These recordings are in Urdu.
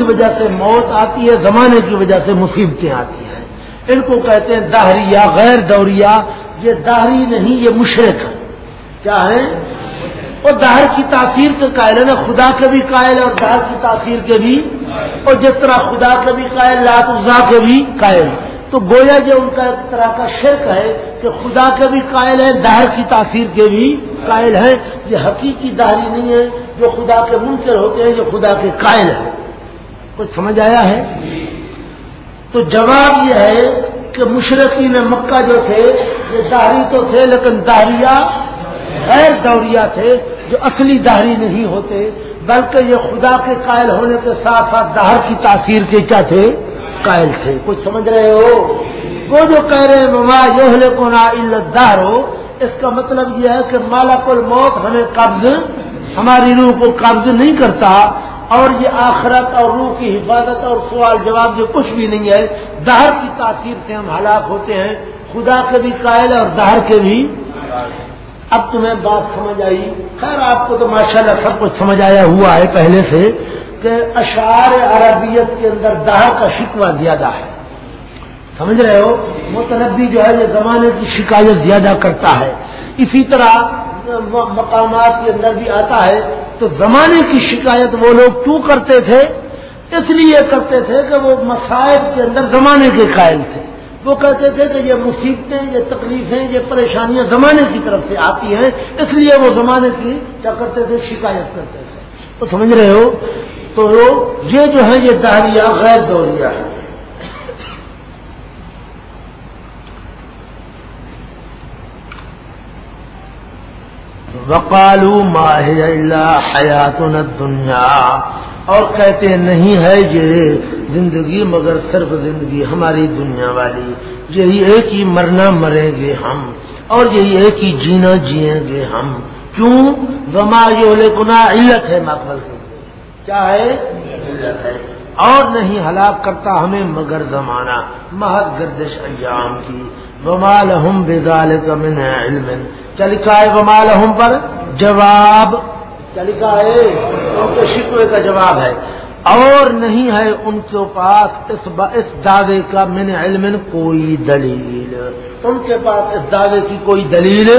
کی وجہ سے موت آتی ہے، زمانے کی وجہ سے مصیبتیں آتی ہیں۔ ان کو کہتے ہیں دہریا غیر دوریا یہ دہری نہیں، یہ مشرق ہے۔ کیا ہے؟ وہ دہر کی تاثیر کے قائل ہے نا خدا کے بھی قائل ہے اور دہر کی تاثیر کے بھی۔ اور جس طرح خدا کے بھی قائل لات ازا کے بھی قائل۔ تو گویا یہ ان کا ایک طرح کا شرک ہے کہ خدا کے بھی قائل ہے دہر کی تاثیر کے بھی قائل ہے یہ حقیقی دہری نہیں ہے جو خدا کے منکر ہوتے ہیں جو خدا کے قائل ہے کچھ سمجھ آیا ہے؟ تو جواب یہ ہے کہ مشرقین مکہ جو تھے، یہ دہری تو تھے لیکن دہریا غیر دوریا تھے، جو اصلی دہری نہیں ہوتے، بلکہ یہ خدا کے قائل ہونے کے ساتھ ساتھ دہر کی تاثیر کے کیا تھے؟ قائل تھے۔ کچھ سمجھ رہے ہو؟ وہ جو کہہ رہے ہیں مما یہ کو نا دہر ہو اس کا مطلب یہ ہے کہ مالک الموت ہمیں قبض، ہماری روح کو قبض نہیں کرتا اور یہ آخرت اور روح کی حفاظت اور سوال جواب جو کچھ بھی نہیں ہے۔ دہر کی تاثیر سے ہم ہلاک ہوتے ہیں۔ خدا کے بھی قائل اور دہر کے بھی۔ اب تمہیں بات سمجھ آئی۔ خیر، آپ کو تو ماشاءاللہ سب کچھ سمجھ آیا ہوا ہے پہلے سے کہ اشعار عربیت کے اندر دہر کا شکوہ زیادہ ہے۔ سمجھ رہے ہو؟ متنبی جو ہے، یہ زمانے کی شکایت زیادہ کرتا ہے۔ اسی طرح مقامات کے اندر بھی آتا ہے تو زمانے کی شکایت وہ لوگ کیوں کرتے تھے؟ اس لیے کرتے تھے کہ وہ مسائل کے اندر زمانے کے قائل تھے۔ وہ کہتے تھے کہ یہ مصیبتیں، یہ تکلیفیں، یہ پریشانیاں زمانے کی طرف سے آتی ہیں، اس لیے وہ زمانے کی کیا کرتے تھے؟ شکایت کرتے تھے۔ تو سمجھ رہے ہو؟ تو یہ جو ہے، یہ دہلیہ، غیر دوریا ہے۔ وقالو ماہر اللہ حیات دنیا اور کہتے ہیں نہیں ہے یہ زندگی مگر صرف زندگی ہماری دنیا والی۔ یہی ایک ہی مرنا مریں گے ہم اور یہی ایک ہی جینا جیئیں گے ہم۔ کیوں؟ وما گنا علت ہے مقبل سے۔ کیا ہے؟ علت ہے اور نہیں ہلاک کرتا ہمیں مگر زمانہ۔ محض گردش انجام کی۔ ومال ہم بے کا من علم۔ چلکا ہے ومال ہم پر جواب۔ چلکا ہے، ان کے شکوے کا جواب ہے۔ اور نہیں ہے ان کے پاس اس اس دعوے کا من علم کوئی دلیل۔ ان کے پاس اس دعوے کی کوئی دلیل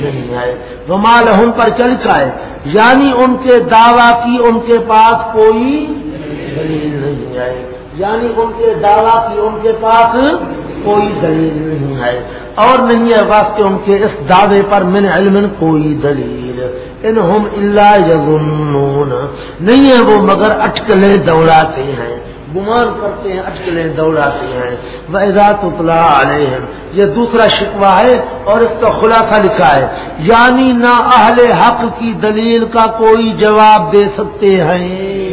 نہیں ہے۔ وہ مال ان پر چل کا ہے۔ یعنی ان کے دعوی کی ان کے پاس کوئی دلیل نہیں ہے۔ یعنی ان کے دعوی کی ان کے پاس کوئی دلیل نہیں ہے۔ اور نہیں ہے واسطے ان کے اس دعوے پر من علم کوئی دلیل۔ ان ہم اللہ یظنون۔ نہیں ہے وہ مگر اٹکلیں دوڑاتے ہیں۔ گمان کرتے ہیں اٹکلیں دوڑاتے ہیں۔ ویزا علیہ یہ دوسرا شکوہ ہے اور اس کا خلاصہ لکھا ہے۔ یعنی نہ اہل حق کی دلیل کا کوئی جواب دے سکتے ہیں۔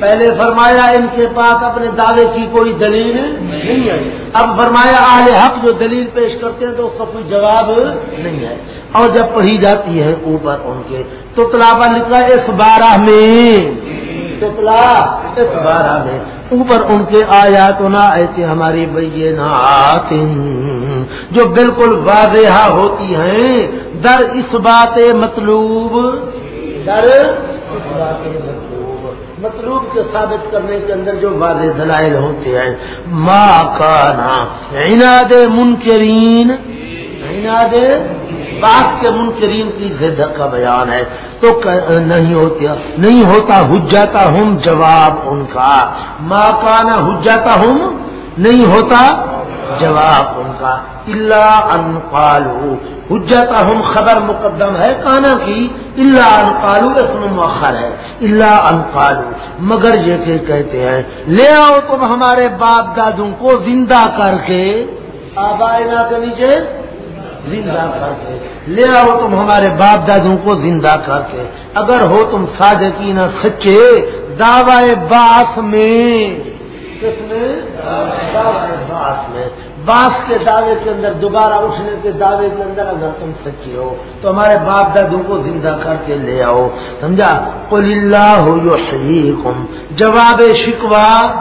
پہلے فرمایا ان کے پاس اپنے دعوے کی کوئی دلیل نہیں ہے۔ اب فرمایا اہل حق جو دلیل پیش کرتے ہیں تو اس کا کوئی جواب نہیں ہے۔ اور جب پڑھی جاتی ہے اوپر ان کے تو تلابا لکھا اس بارہ میں۔ تلا اس بارہ میں۔ اوپر ان کے آیا تو نہ ایسے ہماری بھائی نہ جو بالکل واضح ہوتی ہیں، در اس بات مطلوب۔ در اس بات مطلوب۔ مطلوب کے ثابت کرنے کے اندر جو واضح دلائل ہوتے ہیں۔ ماں کا عناد منکرین۔ عناد بات کے منکرین کی زد کا بیان ہے۔ تو نہیں ہوتا نہیں ہوتا حجاتا ہوں، جواب ان کا۔ ماں کا نہ حجاتا ہوں، نہیں ہوتا، جواب ان کا۔ اللہ ان پالو حجت ہم خبر مقدم ہے کانا کی؟ اللہ انقالو اسم مؤخر ہے. اللہ انقالو مگر یہ کہ کہتے ہیں، لے آؤ تم ہمارے باپ دادوں کو زندہ کر کے. آبائنا کے نیچے. زندہ کر کے. لے آؤ تم ہمارے باپ دادوں کو زندہ کر کے. اگر ہو تم صادقین سچے، دعوی باس میں. کس میں؟ دعوی باس میں. باپ کے دعوے کے اندر، دوبارہ اٹھنے کے دعوے کے اندر اگر تم سچی ہو، تو ہمارے باپ دادو کو زندہ کر کے لے آؤ۔ سمجھا؟ قل اللہ ہو جو جواب شکوا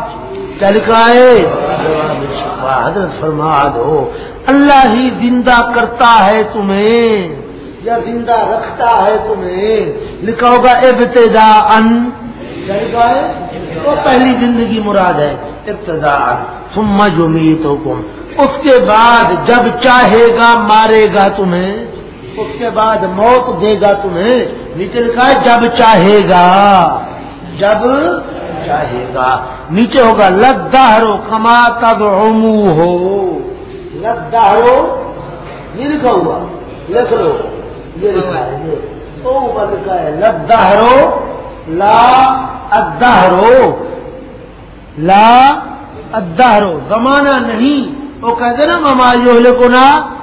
چلکائے جواب شکوا حضرت فرما دو، اللہ ہی زندہ کرتا ہے تمہیں، یا زندہ رکھتا ہے تمہیں۔ لکھا ہوگا، ابتدا ان۔ وہ پہلی زندگی مراد ہے، ابتدا سما جو حکم اس کے بعد جب چاہے گا مارے گا تمہیں، اس کے بعد موت دے گا تمہیں۔ نیچے لکھا ہے، جب چاہے گا۔ جب چاہے گا۔ نیچے ہوگا لداہرو کما تب ہو۔ لداہرو یہ لکھا ہوا۔ لکھ لو۔ یہ لکھا ہے اوپر لکھا ہے لداہرو لا ادہرو لا ادہرو زمانہ نہیں۔ وہ کہتے نا مما جو کو نا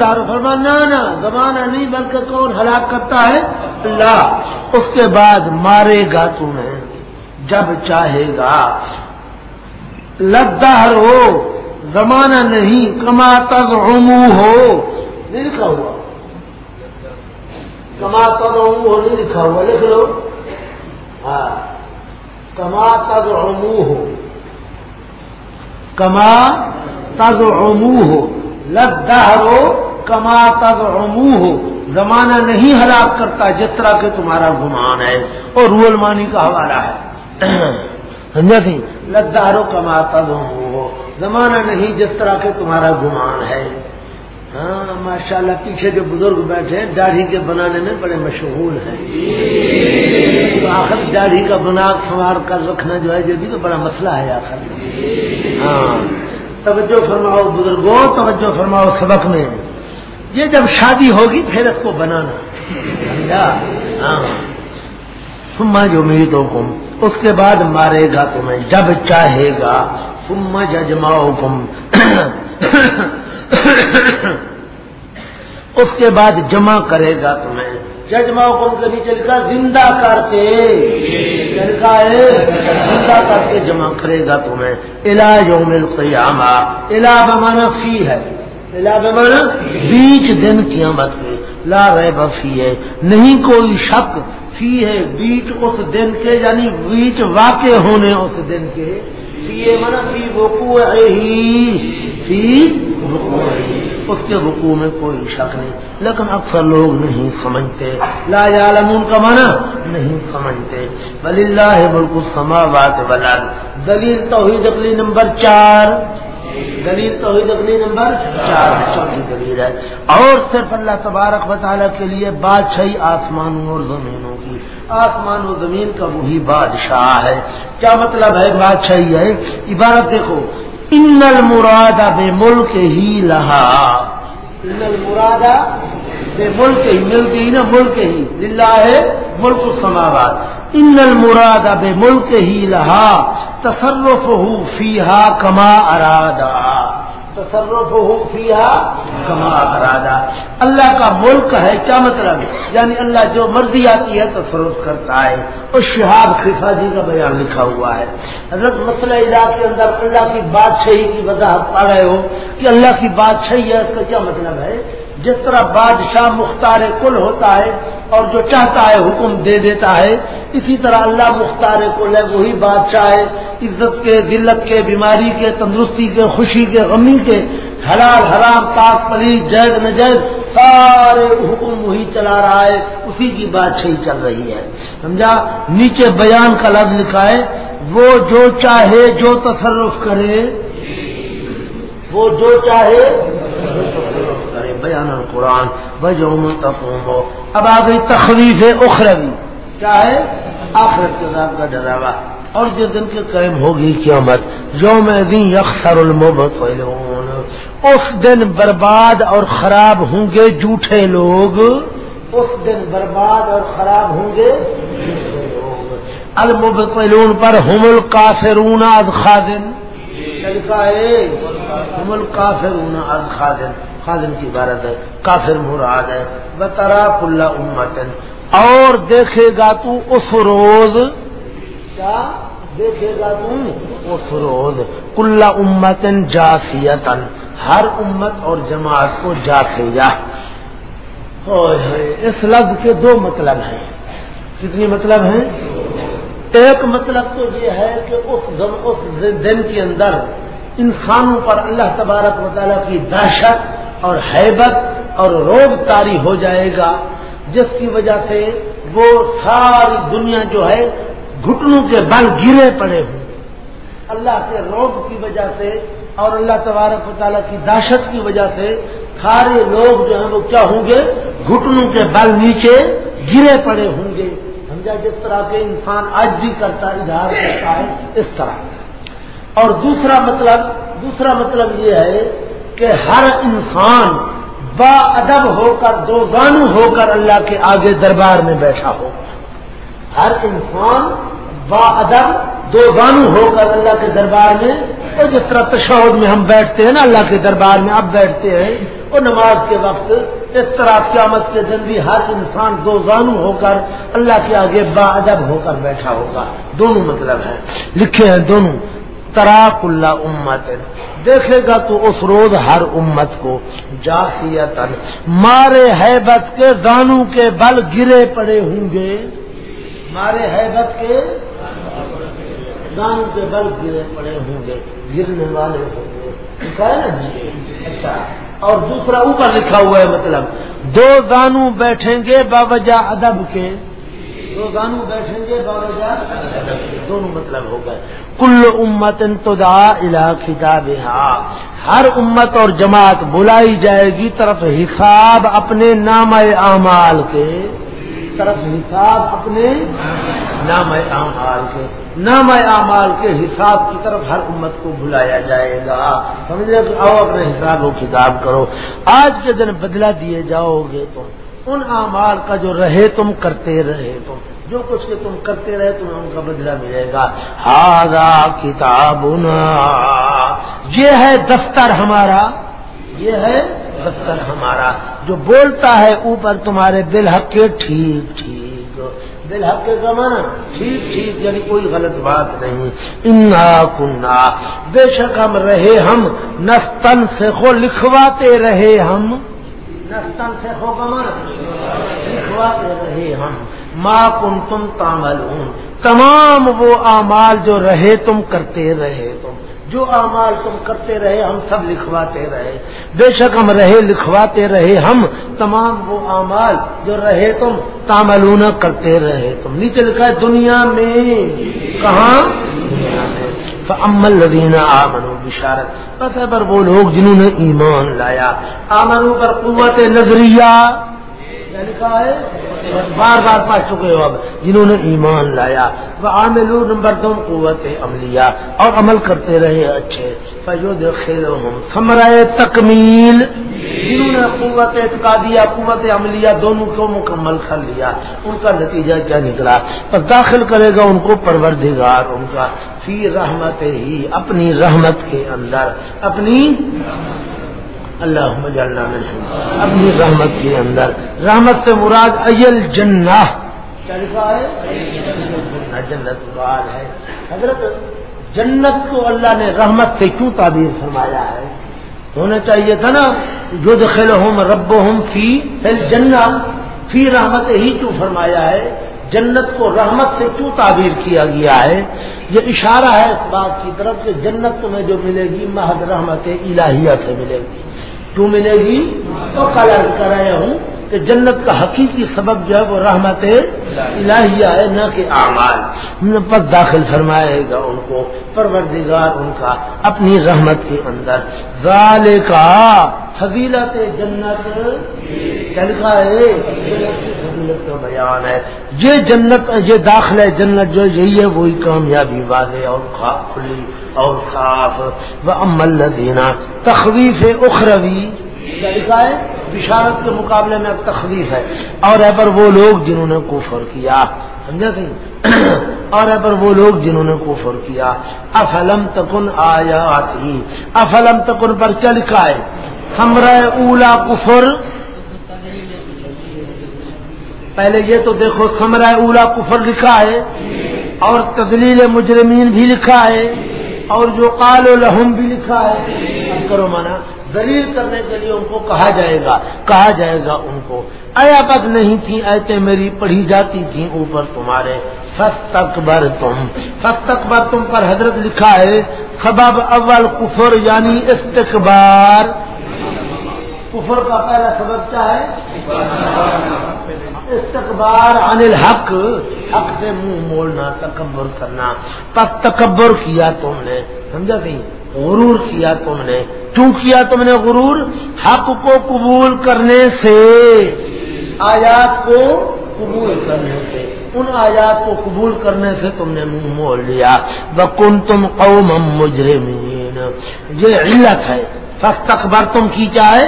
دارو فرمانا نا زمانہ نہیں، بلکہ کون ہلاک کرتا ہے؟ اللہ. اس کے بعد مارے گا تمہیں جب چاہے گا. لدار ہو زمانہ نہیں، کما تک عمو ہو. نہیں لکھا ہوا. کما تک عمو ہو، نہیں لکھا ہوا. لکھ لو. ہاں. کما تک عمو ہو. کما تگ عمو ہو لدار ہو کما تگ عمو ہو زمانہ نہیں ہلاک کرتا جس طرح کہ تمہارا گمان ہے اور رول مانی کا حوالہ ہے۔ سمجھا سی لداروں کماتا ہو زمانہ نہیں جس طرح کے تمہارا گمان ہے۔ ہاں ماشاء اللہ پیچھے جو بزرگ بیٹھے ہیں، داڑھی کے بنانے میں بڑے مشہور ہیں۔ تو آخر داڑھی کا بنا سنوار کر رکھنا جو ہے، یہ بھی تو بڑا مسئلہ ہے آخر۔ ہاں۔ توجہ فرماؤ، بزرگوں، توجہ فرماؤ سبق میں۔ یہ جب شادی ہوگی، پھر اس کو بنانا۔ ہاں۔ سما جو میری تو اس کے بعد مارے گا تمہیں، جب چاہے گا۔ تم ججماؤ کم اس کے بعد جمع کرے گا تمہیں۔ ججماؤ کم کے نیچے لکھا زندہ کر کے۔ لکھا ہے؟ زندہ کر کے جمع کرے گا تمہیں۔ علاج مل قیامہ علاج مانا فی ہے۔ علاج مانا بیچ دن قیامت کے لا رہے بفی ہے۔ نہیں کوئی شک فی ہے بیچ اس دن کے یعنی بیچ واقع ہونے اس دن کے۔ فی من فی وقوع ہی۔ فی اس کے وقوع میں کوئی شک نہیں۔ لیکن اکثر لوگ نہیں سمجھتے۔ لا یعلمون کا معنی نہیں سمجھتے۔ بل اللہ ملک السماوات والارض دلیل توحید اقلی نمبر چار۔ دلیل توحید اپنی نمبر چار۔ چوتھی دلیل ہے۔ اور صرف اللہ تبارک و تعالیٰ کے لیے بادشاہی آسمانوں اور زمینوں کی۔ آسمان و زمین کا وہی بادشاہ ہے۔ کیا مطلب ہے بادشاہی؟ ہے عبارت دیکھو۔ ان المراد بے ملک ہی لہا ان المراد بے ملک ہی ملک ہی نا ملک ہی، للہ ہے ملک السماوات۔ ان المراد بے ملک ہی لہا تصرف ہو فیحا کما ارادہ تصرف ہو فیا کما ارادہ اللہ کا ملک ہے کیا مطلب یعنی اللہ جو مرضی آتی ہے تصرف کرتا ہے۔ اور شہاب خفا جی کا بیان لکھا ہوا ہے۔ حضرت مسئلہ علاق کے اندر اللہ کی بادشاہی کی وضاحت پا رہے ہو کہ اللہ کی بادشاہی ہے، اس کا کیا مطلب ہے؟ جس طرح بادشاہ مختار کل ہوتا ہے اور جو چاہتا ہے حکم دے دیتا ہے، اسی طرح اللہ مختار کل ہے، وہی بادشاہ ہے، عزت کے دلت کے، بیماری کے، تندرستی کے، خوشی کے، غمی کے، حلال، حرام، پاک پلی جید نجید سارے حکم وہی چلا رہا ہے، اسی کی بادشاہی چل رہی ہے۔ سمجھا؟ نیچے بیان کا لفظ لکھا ہے، وہ جو چاہے جو تصرف کرے، وہ جو چاہے بیان القرآن بجو تقوم. اب آ گئی تخریف اخروی. کیا ہے؟ آخرت کے کا ڈراوا. اور جس دن کے قائم ہوگی قیامت، یوم دن یکسر المبت اس دن برباد اور خراب ہوں گے جھوٹے لوگ. اس دن برباد اور خراب ہوں گے جھوٹے لوگ. المبت پر ہم القافرون از خادن ہم القافرون از خادن خادم کی عبارت ہے، کافر مراد ہے بطرا کلّا امتن. اور دیکھے گا تو اس روز، کیا؟ دیکھے گا تم اس روز کلّا امتن جاسیتن. ہر امت اور جماعت کو جاسے اس لفظ کے دو مطلب ہیں. کتنی مطلب ہیں؟ ایک مطلب تو یہ ہے کہ اس دن کے اندر انسانوں پر اللہ تبارک و تعالیٰ کی دہشت اور حیبت اور روگ تاری ہو جائے گا، جس کی وجہ سے وہ ساری دنیا جو ہے گھٹنوں کے بل گرے پڑے ہوں۔ اللہ کے روب کی وجہ سے اور اللہ تبارک و تعالیٰ کی دہشت کی وجہ سے سارے لوگ جو ہیں وہ کیا ہوں گے؟ گھٹنوں کے بل نیچے گرے پڑے ہوں گے۔ سمجھا جس طرح کے انسان آج بھی کرتا اظہار کرتا ہے، اس طرح۔ اور دوسرا مطلب دوسرا مطلب یہ ہے کہ ہر انسان با ادب ہو کر دو گانو ہو کر اللہ کے آگے دربار میں بیٹھا ہو۔ ہر انسان با ادب دو گانو ہو کر اللہ کے دربار میں، اور جس طرح تشہد میں ہم بیٹھتے ہیں نا اللہ کے دربار میں اب بیٹھتے ہیں، اور نماز کے وقت اس طرح قیامت کے دن بھی ہر انسان دو گانو ہو کر اللہ کے آگے با ادب ہو کر بیٹھا ہوگا۔ دونوں مطلب ہے لکھے ہیں دونوں۔ تراک اللہ امت۔ دیکھے گا تو اس روز ہر امت کو جاسیت مارے حیبت کے دانوں کے بل گرے پڑے ہوں گے۔ مارے حیبت کے دانوں کے بل گرے پڑے ہوں گے۔ گرنے والے ہوں گے۔ نا جی؟ اچھا۔ اور دوسرا اوپر لکھا ہوا ہے مطلب دو دانو بیٹھیں گے باوجہ ادب کے۔ دو بیٹھیں گے باوجہ دونوں مطلب ہو گئے۔ کل امت انتدا الا کتاب ہر امت اور جماعت بلائی جائے گی، طرف حساب اپنے نام اعمال کے۔ طرف حساب اپنے نام اعمال کے۔ نام اعمال کے حساب کی طرف ہر امت کو بلایا جائے گا۔ سمجھ لے آؤ اپنے حساب و کتاب کرو۔ آج کے دن بدلا دیے جاؤ گے تم ان اعمال کا جو رہے تم کرتے رہے تم۔ جو کچھ کہ تم کرتے رہے تمہیں ان کا بدلہ ملے گا۔ ہاضا کتاب یہ ہے دفتر ہمارا۔ یہ ہے دفتر ہمارا۔ جو بولتا ہے اوپر تمہارے دل کے ٹھیک ٹھیک۔ دل کے زمانہ ٹھیک ٹھیک یعنی کوئی غلط بات نہیں۔ انا کنہ بے شک ہم رہے ہم نستن سے خو لکھواتے رہے ہم۔ نستن سے خو کمر لکھواتے رہے ہم. ماں کن تم تامل تمام وہ اعمال جو رہے تم کرتے رہے تم. جو اعمال تم کرتے رہے ہم سب لکھواتے رہے. بے شک ہم رہے لکھواتے رہے ہم. تمام وہ اعمال جو رہے تم تاملون کرتے رہے تم. نیچے لکھا ہے دنیا میں. کہاں؟ امل لدینہ آمنو بشارت پتہ پر وہ لوگ جنہوں نے ایمان لایا۔ آمنو پر قوت نظریہ لکھا ہے؟ بار بار پڑھ چکے ہو اب۔ جنہوں نے ایمان لایا، وہ عامل نمبر دو، قوت عملیہ۔ اور عمل کرتے رہے اچھے۔ فجود خیر سمرائے تکمیل۔ جنہوں نے قوت اعتقادیہ، قوت عملیہ دونوں کو مکمل کر لیا۔ ان کا نتیجہ کیا نکلا؟ پر داخل کرے گا ان کو پروردگار، ان کا۔ فی رحمت ہی، اپنی رحمت کے اندر۔ اپنی اللہ جلنا اپنی رحمت کے اندر. رحمت سے مراد ایل جنہ. جنت مراد ہے. حضرت جنت کو اللہ نے رحمت سے کیوں تعبیر فرمایا ہے؟ ہونا چاہیے تھا نا جو دخل ہوں رب ہوں فی جنت فی رحمت ہی کیوں فرمایا ہے؟ جنت کو رحمت سے کیوں تعبیر کیا گیا ہے؟ یہ اشارہ ہے اس بات کی طرف کہ جنت تمہیں جو ملے گی، محض رحمت الہیہ سے ملے گی۔ کیوں ملے گی؟ تو کل کر رہے ہوں کہ جنت کا حقیقی سبب جو ہے وہ رحمت الہیہ ہے، نہ کہ اعمال۔ پر داخل فرمائے گا ان کو، پروردگار ان کا اپنی رحمت کے اندر۔ ظال کا فضیلت جنت۔ چل کا ہے؟ فضیلت کا بیان ہے۔ یہ جنت، یہ داخلہ جنت جو یہی ہے، وہی کامیابی واضح اور کھلی اور صاف۔ و امل دینا تخویف اخروی لکھا ہے، بشارت کے مقابلے میں اب تخلیف ہے۔ اور ہے پر وہ لوگ جنہوں نے کفر کیا۔ سمجھا سی اور ہے پر وہ لوگ جنہوں نے کفر کیا۔ افلم تکن آیا افلم تکن پر کیا لکھا ہے؟ ہمرا اولا کفر پہلے یہ تو دیکھو سمرا اولا کفر لکھا ہے اور تدلیل مجرمین بھی لکھا ہے اور جو قال و لہم بھی لکھا ہے۔ کرو مانا، دلیل کرنے کے لیے ان کو کہا جائے گا، کہا جائے گا ان کو۔ ایا پت نہیں تھی ایتے میری پڑھی جاتی تھی اوپر تمہارے۔ ستکبر تم ستکبر تم پر حضرت لکھا ہے، سبب اول کفر یعنی استقبار کفر کا پہلا سبب کیا ہے؟ استقبار عن الحق، حق سے منہ موڑنا، تکبر کرنا۔ پس تکبر کیا تم نے، سمجھا سی غرور کیا تم نے۔ کیوں کیا تم نے غرور؟ حق کو قبول کرنے سے۔ آیات کو قبول کرنے سے۔ ان آیات کو قبول کرنے سے تم نے منہ موڑ لیا۔ بکن تم قوم مجرمین یہ علت ہے۔ تکبر تم کی چاہے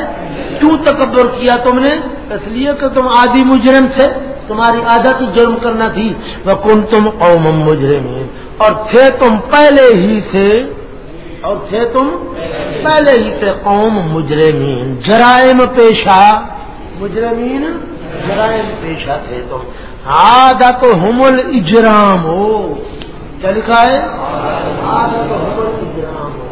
کیوں تکبر کیا تم نے؟ اس لیے کہ تم آدھی مجرم تھے، تمہاری عادت جرم کرنا تھی۔ وہ کن تم قوم مجرمین اور تھے تم پہلے ہی سے، اور تھے تم پہلے ہی سے قوم مجرمین۔ جرائم پیشہ، مجرمین جرائم پیشہ تھے تم۔ عادت حمل اجرام ہو۔ کیا لکھا ہے؟ عادت حمل اجرام ہو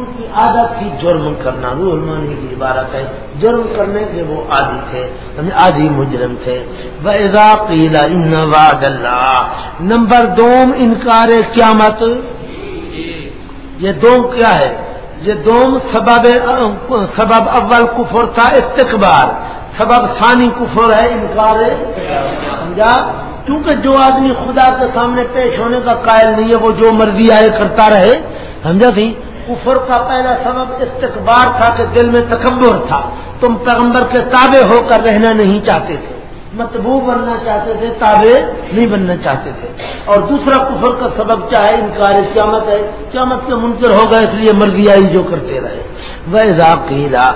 ان کی عادت تھی جرم کرنا، روح المانی کی عبارت ہے، جرم کرنے کے وہ عادی تھے یعنی عادی مجرم تھے۔ ویزا پیلا ان واد اللہ نمبر دوم انکار قیامت۔ یہ دوم کیا ہے؟ یہ دوم سبب سبب اول کفر تھا استقبال سبب ثانی کفر ہے انکار۔ سمجھا؟ کیونکہ جو آدمی خدا کے سامنے پیش ہونے کا قائل نہیں ہے، وہ جو مرضی آئے کرتا رہے، سمجھا سی کفر کا پہلا سبب استقبار تھا کہ دل میں تکبر تھا۔ تم پیغمبر کے تابع ہو کر رہنا نہیں چاہتے تھے۔ متبو بننا چاہتے تھے، تابع نہیں بننا چاہتے تھے۔ اور دوسرا کفر کا سبب کیا ہے؟ انکار قیامت ہے۔ قیامت کے منکر ہو گئے، اس لیے مرغی آئی جو کرتے رہے۔ وہ ذاکیلا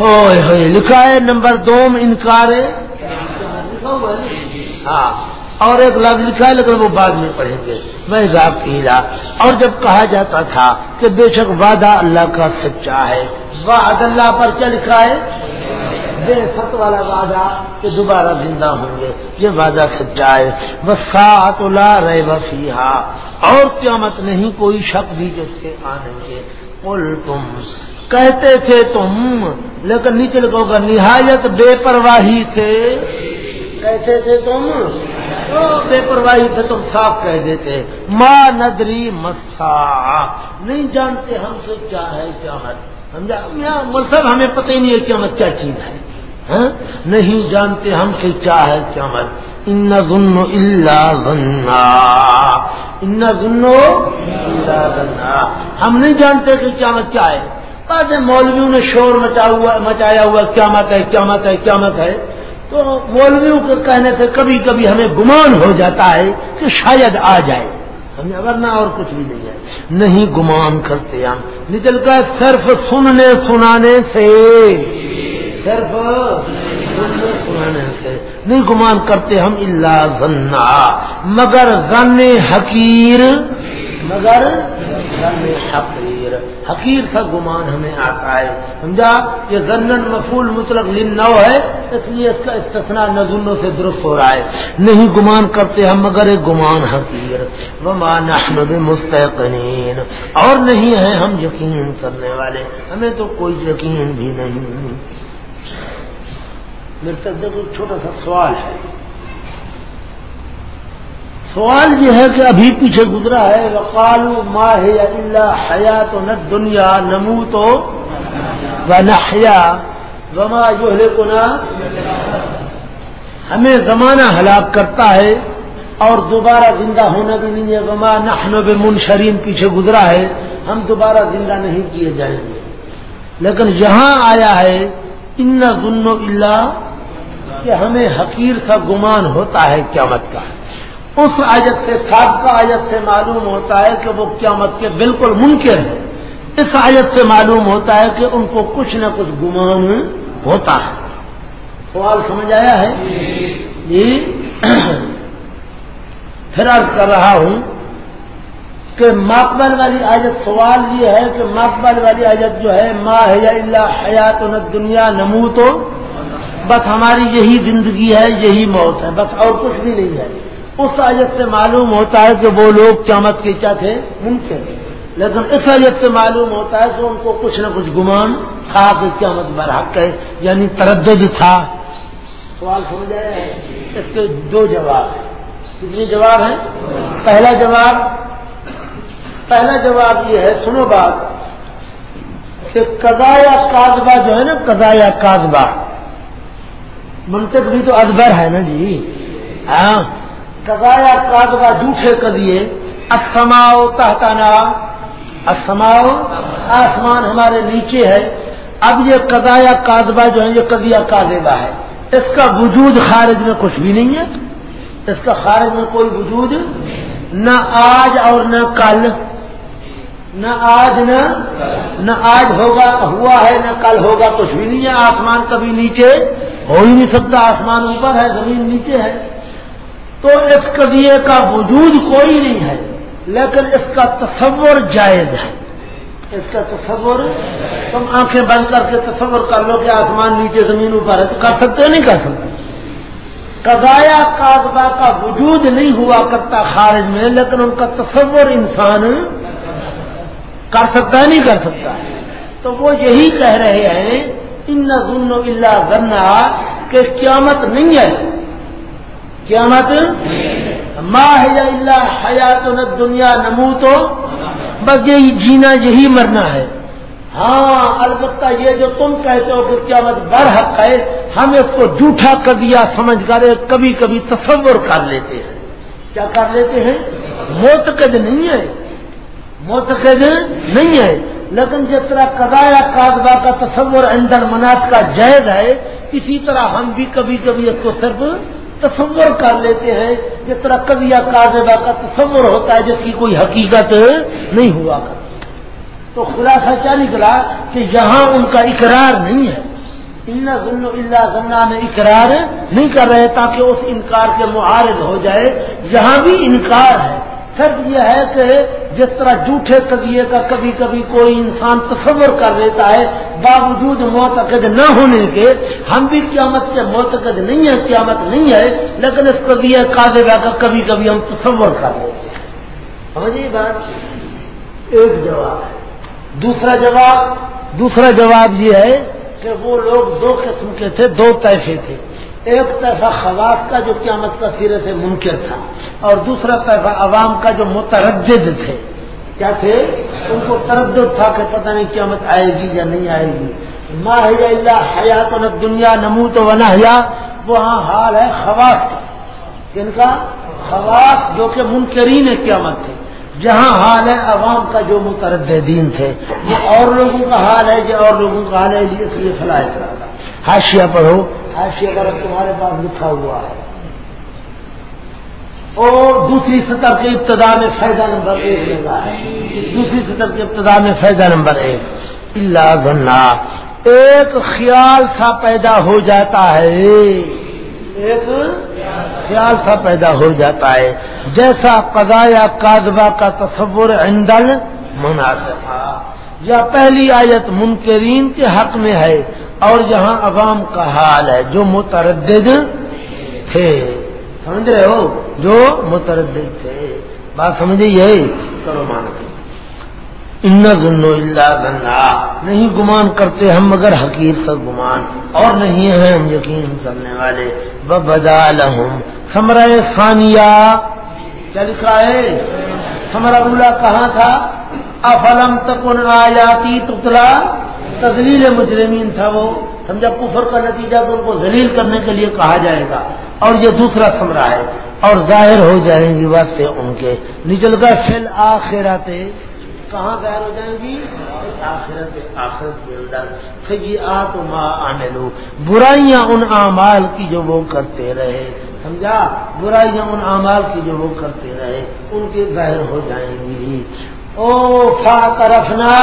ہوئے ہوئے لکھا ہے، نمبر دو میں انکار ہاں۔ اور ایک لفظ لکھا ہے، لیکن وہ بعد میں پڑھیں گے۔ میں ذاک کیلا۔ اور جب کہا جاتا تھا کہ بے شک وعدہ اللہ کا سچا ہے۔ وعد اللہ پر کیا لکھا ہے؟ بے ست والا وعدہ کہ دوبارہ زندہ ہوں گے۔ یہ وعدہ سچا ہے۔ بس سات لا رہے وسیحا اور قیامت نہیں، کوئی شک بھی جو کے آنے کے۔ بول تم۔ کہتے تھے تم، لیکن نیچے لگو گا، نہایت بے پرواہی تھے۔ کہتے تھے تم؟ بے پرواہی تھے تم صاف کہہ دیتے ماں ندری مسا۔ نہیں جانتے ہم سے کیا ہے قیامت سمجھا؟ مطلب ہمیں پتہ ہی نہیں ہے قیامت کیا چیز ہے ہاں؟ نہیں جانتے ہم سے کیا ہے قیامت ان ظن اللہ ذنا ان ظنو اللہ ذنا ہم نہیں جانتے کہ قیامت کیا ہے۔ بعض مولویوں نے شور مچا ہوا، مچایا ہوا قیامت ہے قیامت ہے قیامت ہے۔ تو مولویوں کے کہنے سے کبھی کبھی ہمیں گمان ہو جاتا ہے کہ شاید آ جائے۔ ہمیں اگر نہ اور کچھ بھی نہیں ہے۔ نہیں گمان کرتے ہم۔ نکل کر صرف سننے سنانے سے۔ صرف سننے سنانے سے۔ نہیں گمان کرتے ہم اللہ ذنا مگر ذن حقیر مگر حقیر۔ حقیر کا گمان ہمیں آتا ہے۔ سمجھا؟ یہ زنن مفول مطلق لن نو ہے، اس لیے اس کا استثنا نظنوں سے درست ہو رہا ہے۔ نہیں گمان کرتے ہم مگر ایک گمان حقیر۔ وما نحن بمستقنین اور نہیں ہے ہم یقین کرنے والے۔ ہمیں تو کوئی یقین بھی نہیں۔ میرے تک چھوٹا سا سوال ہے۔ سوال یہ ہے کہ ابھی پیچھے گزرا ہے وقالو ماں اللہ حیات نہ دنیا نمو تو نحیا، وما جو ہمیں زمانہ ہلاک کرتا ہے اور دوبارہ زندہ ہونا بھی نہیں ہے، وما نحن منشرین پیچھے گزرا ہے، ہم دوبارہ زندہ نہیں کیے جائیں گے۔ لیکن یہاں آیا ہے ان ظن اللہ کہ ہمیں حقیر سا گمان ہوتا ہے قیامت کا۔ اس آیت سے سابقہ آیت سے معلوم ہوتا ہے کہ وہ قیامت کے بالکل ممکن ہے اس آیت سے معلوم ہوتا ہے کہ ان کو کچھ نہ کچھ گمان ہوتا ہے۔ سوال سمجھ آیا ہے؟ جی۔ پھر عرض کر رہا ہوں کہ ماقبل والی آیت سوال یہ ہے کہ ماقبل والی آیت جو ہے ماں ہے اللہ حیات دنیا نمو تو بس ہماری یہی زندگی ہے، یہی موت ہے، بس اور کچھ بھی نہیں ہے۔ اس آیت سے معلوم ہوتا ہے کہ وہ لوگ قیامت کے کیا تھے؟ ممکن لیکن اس آیت سے معلوم ہوتا ہے کہ ان کو کچھ نہ کچھ گمان تھا کہ قیامت برحق ہے یعنی تردد تھا۔ سوال سمجھ آیا؟ اس کے دو جواب ہیں۔ کتنے جواب ہیں؟ پہلا جواب پہلا جواب یہ ہے سنو بات کہ قضایا کاغبہ جو ہے نا قضایا کاغبہ منطق بھی تو ادبر ہے نا جی؟ ہاں۔ کگایا کاغبا جھوٹے کدیے اسماؤ تحتانا اسماؤ آسمان ہمارے نیچے ہے۔ اب یہ قدایا کاغبہ جو ہے، یہ کدیا کاغبہ ہے۔ اس کا وجود خارج میں کچھ بھی نہیں ہے۔ اس کا خارج میں کوئی وجود نہ آج اور نہ کل۔ نہ آج نہ نہ آج ہوگا، ہوا ہے، نہ کل ہوگا، کچھ بھی نہیں ہے۔ آسمان کبھی نیچے ہو ہی نہیں سکتا۔ آسمان اوپر ہے، زمین نیچے ہے۔ تو اس قدیے کا وجود کوئی نہیں ہے، لیکن اس کا تصور جائز ہے۔ اس کا تصور، تم آنکھیں بند کر کے تصور کر لو کہ آسمان نیچے زمین اوپر ہے، تو کر سکتے نہیں کر سکتے؟ کگایا کاغبہ کا وجود نہیں ہوا کرتا خارج میں، لیکن ان کا تصور انسان کر سکتا ہے، نہیں کر سکتا۔ تو وہ یہی کہہ رہے ہیں، ان ظن اللہ ذنا کہ قیامت نہیں ہے قیامت ماہ اللہ حیات دنیا نمو تو بس یہی جینا، یہی مرنا ہے۔ ہاں البتہ یہ جو تم کہتے ہو کہ قیامت برحق ہے، ہم اس کو جھوٹا کر دیا سمجھ کر کبھی کبھی تصور کر لیتے ہیں۔ کیا کر لیتے ہیں؟ موتقد نہیں ہے متقد نہیں ہے لیکن جس طرح قدایا کاغذہ کا تصور اندر منات کا جائز ہے، اسی طرح ہم بھی کبھی کبھی اس کو صرف تصور کر لیتے ہیں جس طرح کبیا کاغذہ کا تصور ہوتا ہے، جس کی کوئی حقیقت نہیں ہوا۔ کرتی تو خلاصہ کیا نکلا کہ یہاں ان کا اقرار نہیں ہے۔ اللہ ذنا میں اقرار نہیں کر رہے تاکہ اس انکار کے معارض ہو جائے۔ یہاں بھی انکار ہے۔ فرق یہ ہے کہ جس طرح جھوٹے قدیے کا کبھی کبھی کوئی انسان تصور کر لیتا ہے، باوجود معتقد نہ ہونے کے، ہم بھی قیامت کے معتقد نہیں ہے قیامت نہیں ہے، لیکن اس قدیے قاضبہ کا کبھی کبھی ہم تصور کر لیتے ہیں۔ سمجھیے بات؟ ایک جواب ہے۔ دوسرا جواب دوسرا جواب یہ ہے کہ وہ لوگ دو قسم کے تھے، دو طیفے تھے۔ ایک طرفہ خواص کا جو قیامت کا سیرے سے ممکن تھا، اور دوسرا طرفہ عوام کا جو متردد تھے۔ کیا تھے؟ ان کو تردد تھا کہ پتہ نہیں قیامت آئے گی یا نہیں آئے گی۔ ماہ اللہ حیات و دنیا نمو تو ونا وہاں حال ہے خواص کا۔ کن کا؟ خواص جو کہ منکرین قیامت تھے۔ جہاں حال ہے عوام کا جو مترددین تھے۔ یہ اور لوگوں کا حال ہے، یہ اور لوگوں کا حال ہے، اس لیے فلاح حاشیہ پڑھو۔ پر تمہارے پاس لکھا ہوا ہے۔ اور دوسری سطح کے ابتدا میں فائدہ نمبر ایک لگا ہے۔ دوسری سطح کے ابتدا میں فائدہ نمبر ایک۔ اللہ گنا ایک خیال سا پیدا ہو جاتا ہے۔ ایک خیال سا پیدا ہو جاتا ہے۔ جیسا قضایا کاغبہ کا تصور عندل مناسب یا پہلی آیت منکرین کے حق میں ہے۔ اور جہاں عوام کا حال ہے جو متردد تھے۔ سمجھ رہے ہو؟ جو متردد تھے۔ بات سمجھے یہی کرو مان ان اللہ گنگا نہیں گمان کرتے ہم مگر حقیر سے گمان۔ اور نہیں ہیں ہم یقین کرنے والے۔ بدا لہم۔ سمرا ثانیہ۔ کیا لکھا ہے؟ سمرا اولا کہاں تھا؟ افلم تکن آیاتی تتلا؟ تزلیل مجرمین تھا وہ، سمجھا، کفر کا نتیجہ تو ان کو ذلیل کرنے کے لیے کہا جائے گا۔ اور یہ دوسرا سمرا ہے۔ اور ظاہر ہو جائیں گی باتیں ان کے۔ نچل گا فل آخرات کہاں ظاہر ہو جائیں گی؟ آخرت آخرت کے اندر۔ سیاحت ماں آنے لو برائیاں ان اعمال کی جو وہ کرتے رہے۔ سمجھا؟ برائیاں ان اعمال کی جو وہ کرتے رہے، ان کے ظاہر ہو جائیں گی۔ او فا طرفنا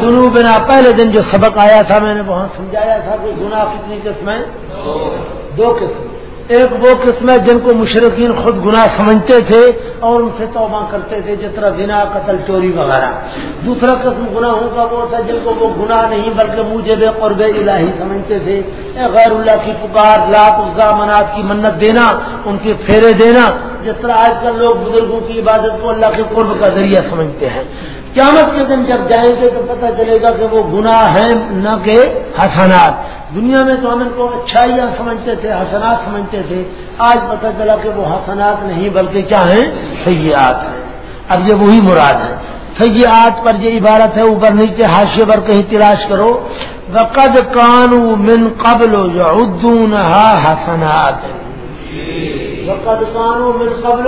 جنوب بنا پہلے دن جو سبق آیا تھا، میں نے بہت سمجھایا تھا کہ گناہ کتنی قسمیں دو قسم۔ ایک وہ قسم ہے جن کو مشرقین خود گناہ سمجھتے تھے اور ان سے توبہ کرتے تھے، جس طرح بنا قتل، چوری وغیرہ۔ دوسرا قسم گناہوں کا وہ تھا جن کو وہ گناہ نہیں، بلکہ مجھے بے قرب الہی سمجھتے تھے۔ غیر اللہ کی پکار لاکھ منات کی منت دینا، ان کے پھیرے دینا۔ جس طرح آج کل لوگ بزرگوں کی عبادت کو اللہ کے قرب کا ذریعہ سمجھتے ہیں۔ قیامت کے دن جب جائیں گے تو پتہ چلے گا کہ وہ گناہ ہیں نہ کہ حسنات۔ دنیا میں تو ہم ان کو اچھائیاں سمجھتے تھے، حسنات سمجھتے تھے۔ آج پتہ چلا کہ وہ حسنات نہیں بلکہ کیا ہیں؟ سیاحت ہیں۔ اب یہ وہی مراد ہے۔ سیاحت پر یہ عبارت ہے، اوپر نیچے حاشیے پر کہیں تلاش کرو۔ وقد کانو من قبل یعدون حسنات۔ وقد کانو من قبل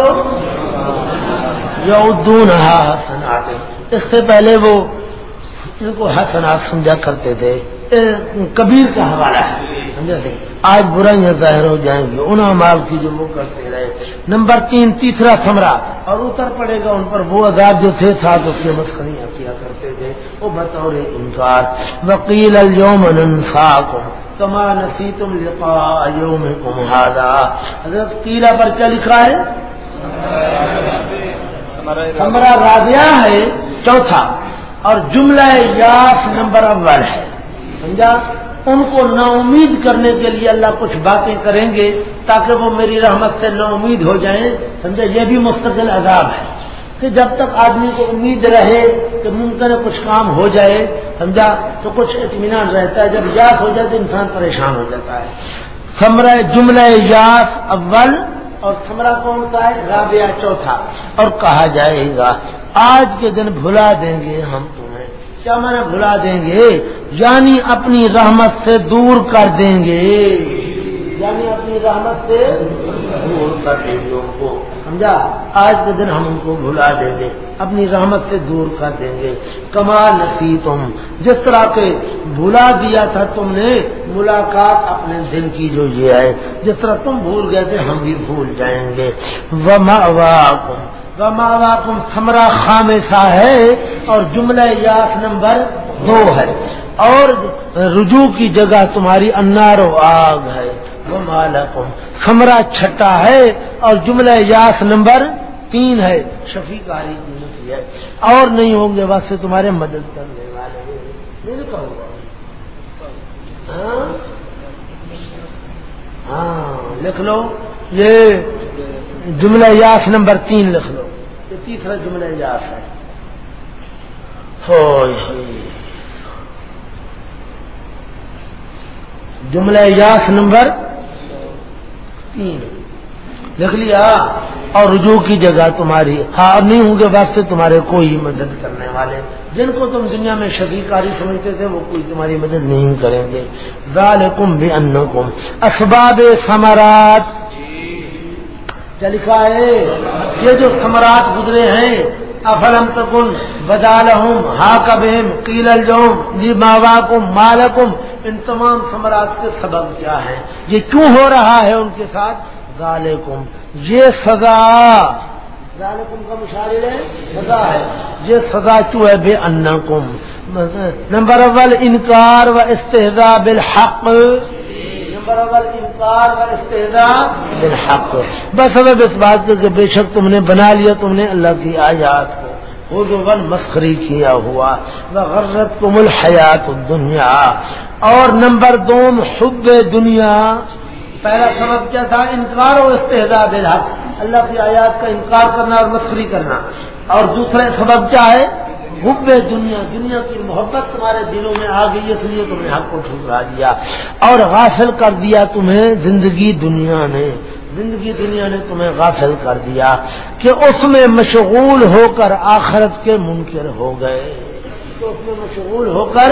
یعدون حسنات۔ اس سے پہلے وہ ان کو حسنات سمجھا کرتے تھے۔ کبیر کا حوالہ ہے آج برائیاں ظاہر ہو جائیں گی۔ ان مال کی جو وہ کرتے رہے۔ نمبر تین، تیسرا سمرا اور اتر پڑے گا ان پر۔ وہ عذاب جو تھے، ساتھ اس کے مسکریاں کیا کرتے تھے۔ وہ بطور انکار۔ وکیل الوم انسا کو کما نسی تم لپا یوم کمہادا حضرت قیلا پر کیا لکھا ہے؟ سمرا رابعہ ہے۔ چوتھا، اور جملہ یاس نمبر اول ہے۔ سمجھا؟ ان کو نا امید کرنے کے لیے اللہ کچھ باتیں کریں گے تاکہ وہ میری رحمت سے نا امید ہو جائیں۔ سمجھا؟ یہ بھی مستقل عذاب ہے کہ جب تک آدمی کو امید رہے کہ ممکن کچھ کام ہو جائے، سمجھا؟ تو کچھ اطمینان رہتا ہے۔ جب یاس ہو جائے تو انسان پریشان ہو جاتا ہے۔ سمرہ جملہ یاس اول، اور سمرا کون سا ہے؟ رابعہ چوتھا۔ اور کہا جائے گا آج کے دن بھلا دیں گے ہم تمہیں۔ کیا میں بھلا دیں گے؟ یعنی اپنی رحمت سے دور کر دیں گے۔ یعنی اپنی رحمت سے دور کر دیں گے ان کو۔ سمجھا؟ آج کے دن ہم ان کو بھلا دیں گے۔ اپنی رحمت سے دور کر دیں گے۔ کمال نسی تم جس طرح کے بھلا دیا تھا تم نے، ملاقات اپنے دل کی جو یہ ہے، جس طرح تم بھول گئے تھے، ہم بھی بھول جائیں گے۔ وما وما کم سمرا خامسا ہے اور جملہ یاس نمبر دو ہے۔ اور رجوع کی جگہ تمہاری انار و آگ ہے۔ وہ مالکم خمرہ چھٹا ہے اور جملہ یاس نمبر تین ہے۔ شفیق علی کی ہے۔ اور نہیں ہوں گے واسطے تمہارے مدد کرنے والے۔ ہاں۔ ہاں لکھ لو۔ یہ جملہ یاس نمبر تین لکھ لو یہ تیسرا جملہ یاس ہے۔ جملہ یاس نمبر تین۔ لکھ لیا۔ اور رجوع کی جگہ تمہاری ہاں نہیں ہوں گے واسطے تمہارے کوئی مدد کرنے والے۔ جن کو تم دنیا میں کاری سمجھتے تھے، وہ کوئی تمہاری مدد نہیں کریں گے۔ ذالکم بھی ان اسباب سمرات کیا لکھا ہے؟ یہ جو سمرات گزرے ہیں، افلم تکن بدالحم ہا کبیم قیل الجوم جی ماوا کم مالکم، ان تمام سمراج کے سبب کیا ہے؟ یہ کیوں ہو رہا ہے ان کے ساتھ؟ ظالکم یہ سزا ظالکم کا مشاعر ہے سزا ہے۔ یہ سزا کیوں ہے؟ بے ان نمبر اول، انکار و استحدا بالحق۔ بالحق۔ بس اب اس بات کہ بے شک تم نے بنا لیا تم نے اللہ کی آیات کو۔ ون مسخری کیا ہوا۔ غرت کم الحیات دنیا اور نمبر دو حب دنیا۔ پہلا سبب کیا تھا؟ انکار و استحدا بالحق۔ اللہ کی آیات کا انکار کرنا اور مسخری کرنا۔ اور دوسرا سبب کیا ہے؟ حب دنیا دنیا کی محبت تمہارے دلوں میں آ گئی، اس لیے تم نے حق کو ٹھکرا دیا۔ اور غافل کر دیا تمہیں زندگی دنیا نے۔ زندگی دنیا نے تمہیں غافل کر دیا کہ اس میں مشغول ہو کر آخرت کے منکر ہو گئے۔ تو اس میں مشغول ہو کر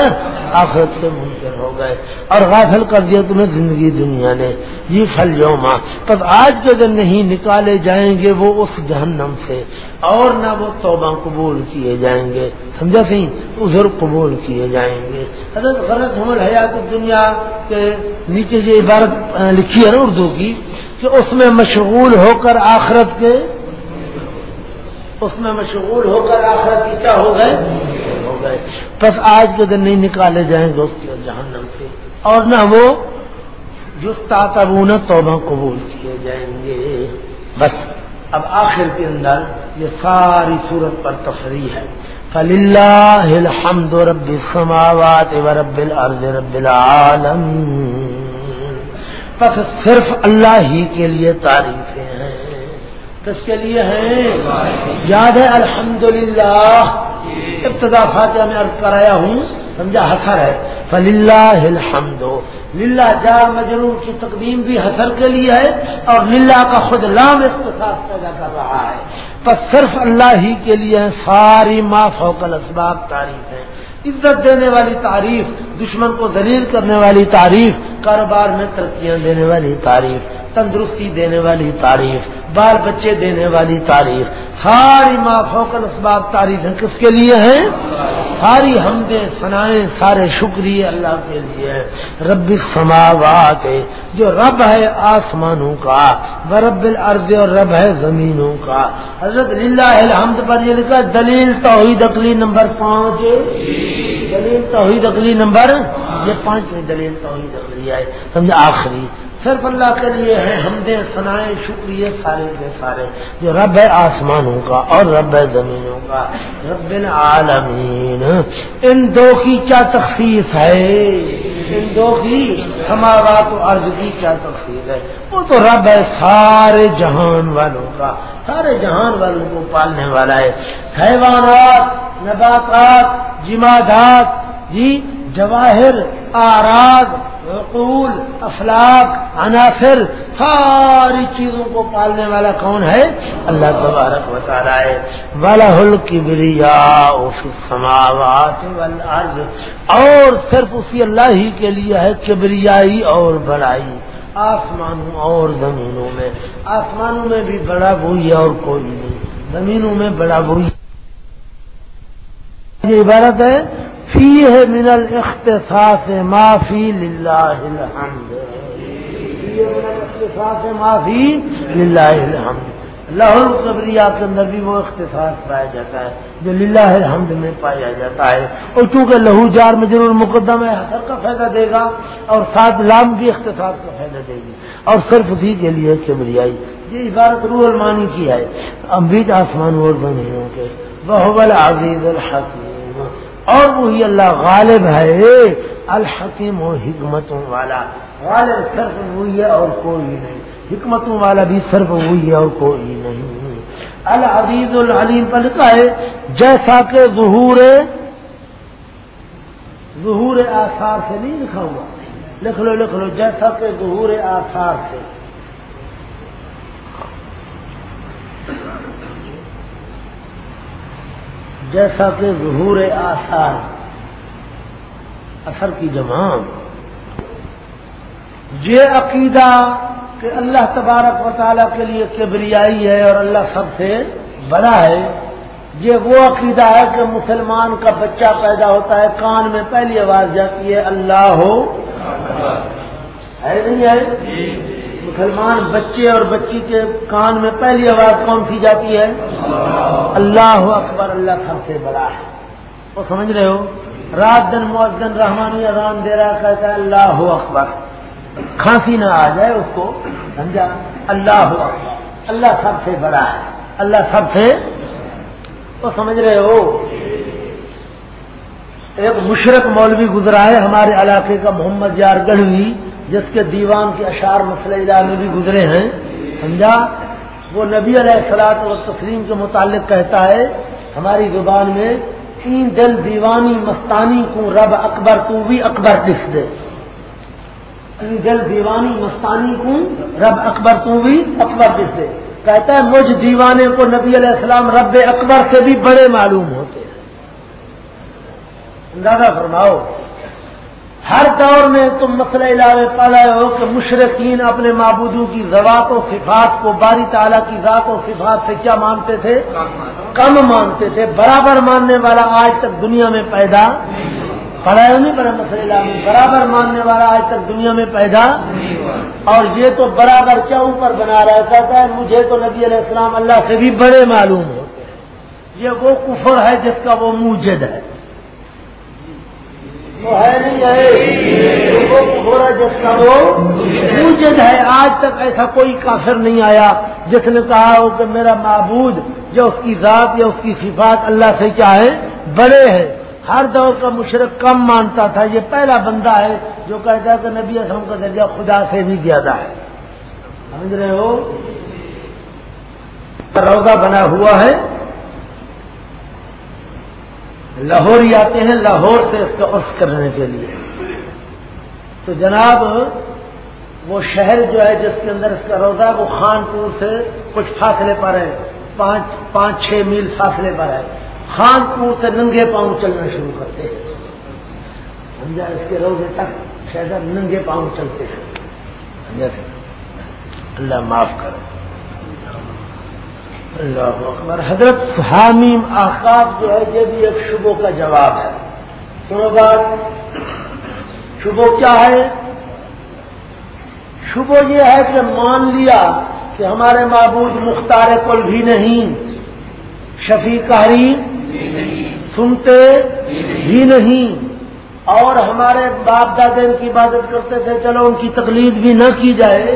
آخرت کے منکر ہو گئے اور غافل کر دیا تمہیں زندگی دنیا نے۔ جی فل یوما، تب آج کے دن نہیں نکالے جائیں گے وہ اس جہنم سے اور نہ وہ توبہ قبول کیے جائیں گے۔ سمجھا سی ادھر قبول کیے جائیں گے۔ حضرت غلط حمل حیات دنیا کے نیچے جو عبارت لکھی ہے نا اردو کی کہ اس میں مشغول ہو کر آخرت کے، اس میں مشغول ہو کر آخرت کی کیا ہو گئے؟ ہو گئے۔ بس آج کے دن نہیں نکالے جائیں گے اس کے جہنم سے۔ اور نہ وہ جستا نہ توبہ قبول کیے جائیں گے۔ بس اب آخر کے اندر یہ ساری صورت پر تفریح ہے۔ فل اللہ الحمد رب السماوات و رب الارض رب العالمین بس صرف اللہ ہی کے لیے تعریفیں ہیں۔ کس کے لیے ہیں؟ یاد ہے الحمدللہ۔ ابتدا فاتحہ میں عرض کرایا ہوں، سمجھا، حسر ہے۔ فل اللہ الحمد۔ للہ جار مجرور کی تقدیم بھی حسر کے لیے ہے اور للہ کا خود لام اختصاص پیدا کر رہا ہے۔ بس صرف اللہ ہی کے لیے ساری ما فوکل اسباب تعریف ہے عزت دینے والی تعریف، دشمن کو دلیل کرنے والی تعریف، کاروبار میں ترقیاں دینے والی تعریف، تندرستی دینے والی تعریف۔ بال بچے دینے والی تعریف ساری ما فوکل اسباب تعریفیں کس کے لیے ہیں ساری حمدیں سنائیں سارے شکریہ اللہ کے لیے رب سماوات جو رب ہے آسمانوں کا رب الارض اور رب ہے زمینوں کا۔ حضرت للہ الحمد پر یہ لکھا دلیل توحید اقلی نمبر پانچ۔ دلیل توحید اقلی نمبر، یہ پانچویں دلیل توحید اقلی ہے۔ سمجھا آخری۔ صرف اللہ کے لیے ہے ہمدے سنائے شکریہ سارے کے سارے۔ جو رب ہے آسمانوں کا اور رب ہے زمینوں کا۔ رب العالمین، ان دو کی کیا تخصیص ہے؟ ان دو کی ہمارا تو عرض کی کیا تخصیص ہے؟ وہ تو رب ہے سارے جہان والوں کا۔ سارے جہان والوں کو پالنے والا ہے۔ حیوانات، نباتات، جمادات جی جواہر آراگ عقول افلاق عناصر، ساری چیزوں کو پالنے والا کون ہے؟ اللہ تبارک بتا رہا ہے۔ والا کبریا سماوات اور صرف اسی اللہ ہی کے لیے ہے، کبریائی اور بڑائی۔ آسمانوں اور زمینوں میں۔ آسمانوں میں بھی بڑا وہی اور کوئی نہیں۔ زمینوں میں بڑا وہی۔ یہ عبارت ہے فی ہے من الاختصاص معافی للہ الحمد. اختصاص معافی للہ الحمد. لاہور قبریہ کے اندر بھی وہ اختصاص پایا جاتا ہے، جو للہ الحمد میں پایا جاتا ہے۔ اور چونکہ لہو جار میں ضرور مقدم ہے حسر کا فائدہ دے گا اور ساتھ لام بھی اختصاص کا فائدہ دے گی۔ اور صرف بھی کے لیے کبریائی یہ عبارت روح المانی کی ہے۔ امبید آسمان اور زمینوں کے وہ عزیز الحقیق اور وہی اللہ غالب ہے، الحکیم و حکمتوں والا۔ غالب صرف وہی ہے اور کوئی نہیں۔ حکمتوں والا بھی صرف وہی ہے اور کوئی نہیں۔ العزیز العلیم پر لکھا ہے، جیسا کہ ظہور ظہور آثار سے نہیں لکھا ہوا۔ لکھ لو لکھ لو، جیسا کہ ظہور آثار سے۔ جیسا کہ ظہور آثار اثر کی جمع یہ عقیدہ کہ اللہ تبارک و تعالیٰ کے لیے کبریائی ہے اور اللہ سب سے بڑا ہے، یہ وہ عقیدہ ہے کہ مسلمان کا بچہ پیدا ہوتا ہے، کان میں پہلی آواز جاتی ہے، اللہ ہو۔ ہے نہیں ہے؟ جی، جی۔ مسلمان بچے اور بچی کے کان میں پہلی آواز کون سی جاتی ہے؟ اللہ اکبر، اللہ سب سے بڑا ہے۔ وہ سمجھ رہے ہو؟ رات دن معذن رحمانی اذان دے رہا کہتا ہے، اللہ اکبر۔ کھانسی نہ آ جائے اس کو، سمجھا؟ اللہ اکبر، اللہ سب سے بڑا ہے۔ اللہ سب سے۔ وہ سمجھ رہے ہو؟ ایک مشرق مولوی گزرا ہے ہمارے علاقے کا محمد یار گڑھوی۔ جس کے دیوان کے اشار مسئلہ میں بھی گزرے ہیں، سمجھا؟ وہ نبی علیہ السلاط و تسلیم کے متعلق کہتا ہے، ہماری زبان میں تین دل دیوانی مستانی کو رب اکبر تو بھی اکبر لکھ دے۔ تین دل دیوانی مستانی کو رب اکبر تو بھی اکبر لکھ دے۔ کہتا ہے، مجھ دیوانے کو نبی علیہ السلام رب اکبر سے بھی بڑے معلوم ہوتے ہیں۔ اندازہ فرماؤ ہر دور میں تم مسئلہ علاوے پالا ہو کہ مشرقین اپنے معبودوں کی زوات و صفات کو باری تعالیٰ کی ذات و صفات سے کیا مانتے تھے؟ کم مانتے تھے۔ برابر ماننے والا آج تک دنیا میں پیدا پڑا نہیں پڑا مسئلہ میں برابر ماننے والا آج تک دنیا میں پیدا اور یہ تو برابر کیا اوپر بنا رہا کہتا ہے، مجھے تو نبی علیہ السلام اللہ سے بھی بڑے معلوم ہوتے ہیں یہ وہ کفر ہے جس کا وہ موجد ہے۔ ہے نہیں ہے۔ جس کا وہ موجد ہے، آج تک ایسا کوئی کافر نہیں آیا۔ جس نے کہا ہو کہ میرا معبود یا اس کی ذات یا اس کی صفات اللہ سے کیا ہے؟ بڑے ہیں۔ ہر دور کا مشرق کم مانتا تھا۔ یہ پہلا بندہ ہے جو کہتا ہے کہ نبی اسلم کا درجہ خدا سے بھی زیادہ ہے۔ سمجھ رہے ہو؟ روزہ بنا ہوا ہے۔ لاہور ہی آتے ہیں، لاہور سے اس کا عرف کرنے کے لیے۔ تو جناب، وہ شہر جو ہے، جس کے اندر اس کا روزہ، وہ خان پور سے کچھ فاصلے پر ہے۔ پانچ پانچ، چھ میل فاصلے پر ہے۔ خان پور سے ننگے پاؤں چلنا شروع کرتے ہیں۔ سمجھا؟ اس کے روزے تک شاید ننگے پاؤں چلتے ہیں۔ اللہ معاف کرے۔ اللہ اکبر۔ حضرت حامیم آقاب جو ہے، یہ بھی ایک شبوں کا جواب ہے۔ سنو بات شبو کیا ہے؟ شبو یہ ہے کہ مان لیا کہ ہمارے معبود مختار کل بھی نہیں، شفیع کاری سنتے بھی نہیں، اور ہمارے باپ دادا ان کی عبادت کرتے تھے، چلو ان کی تکلیف بھی نہ کی جائے،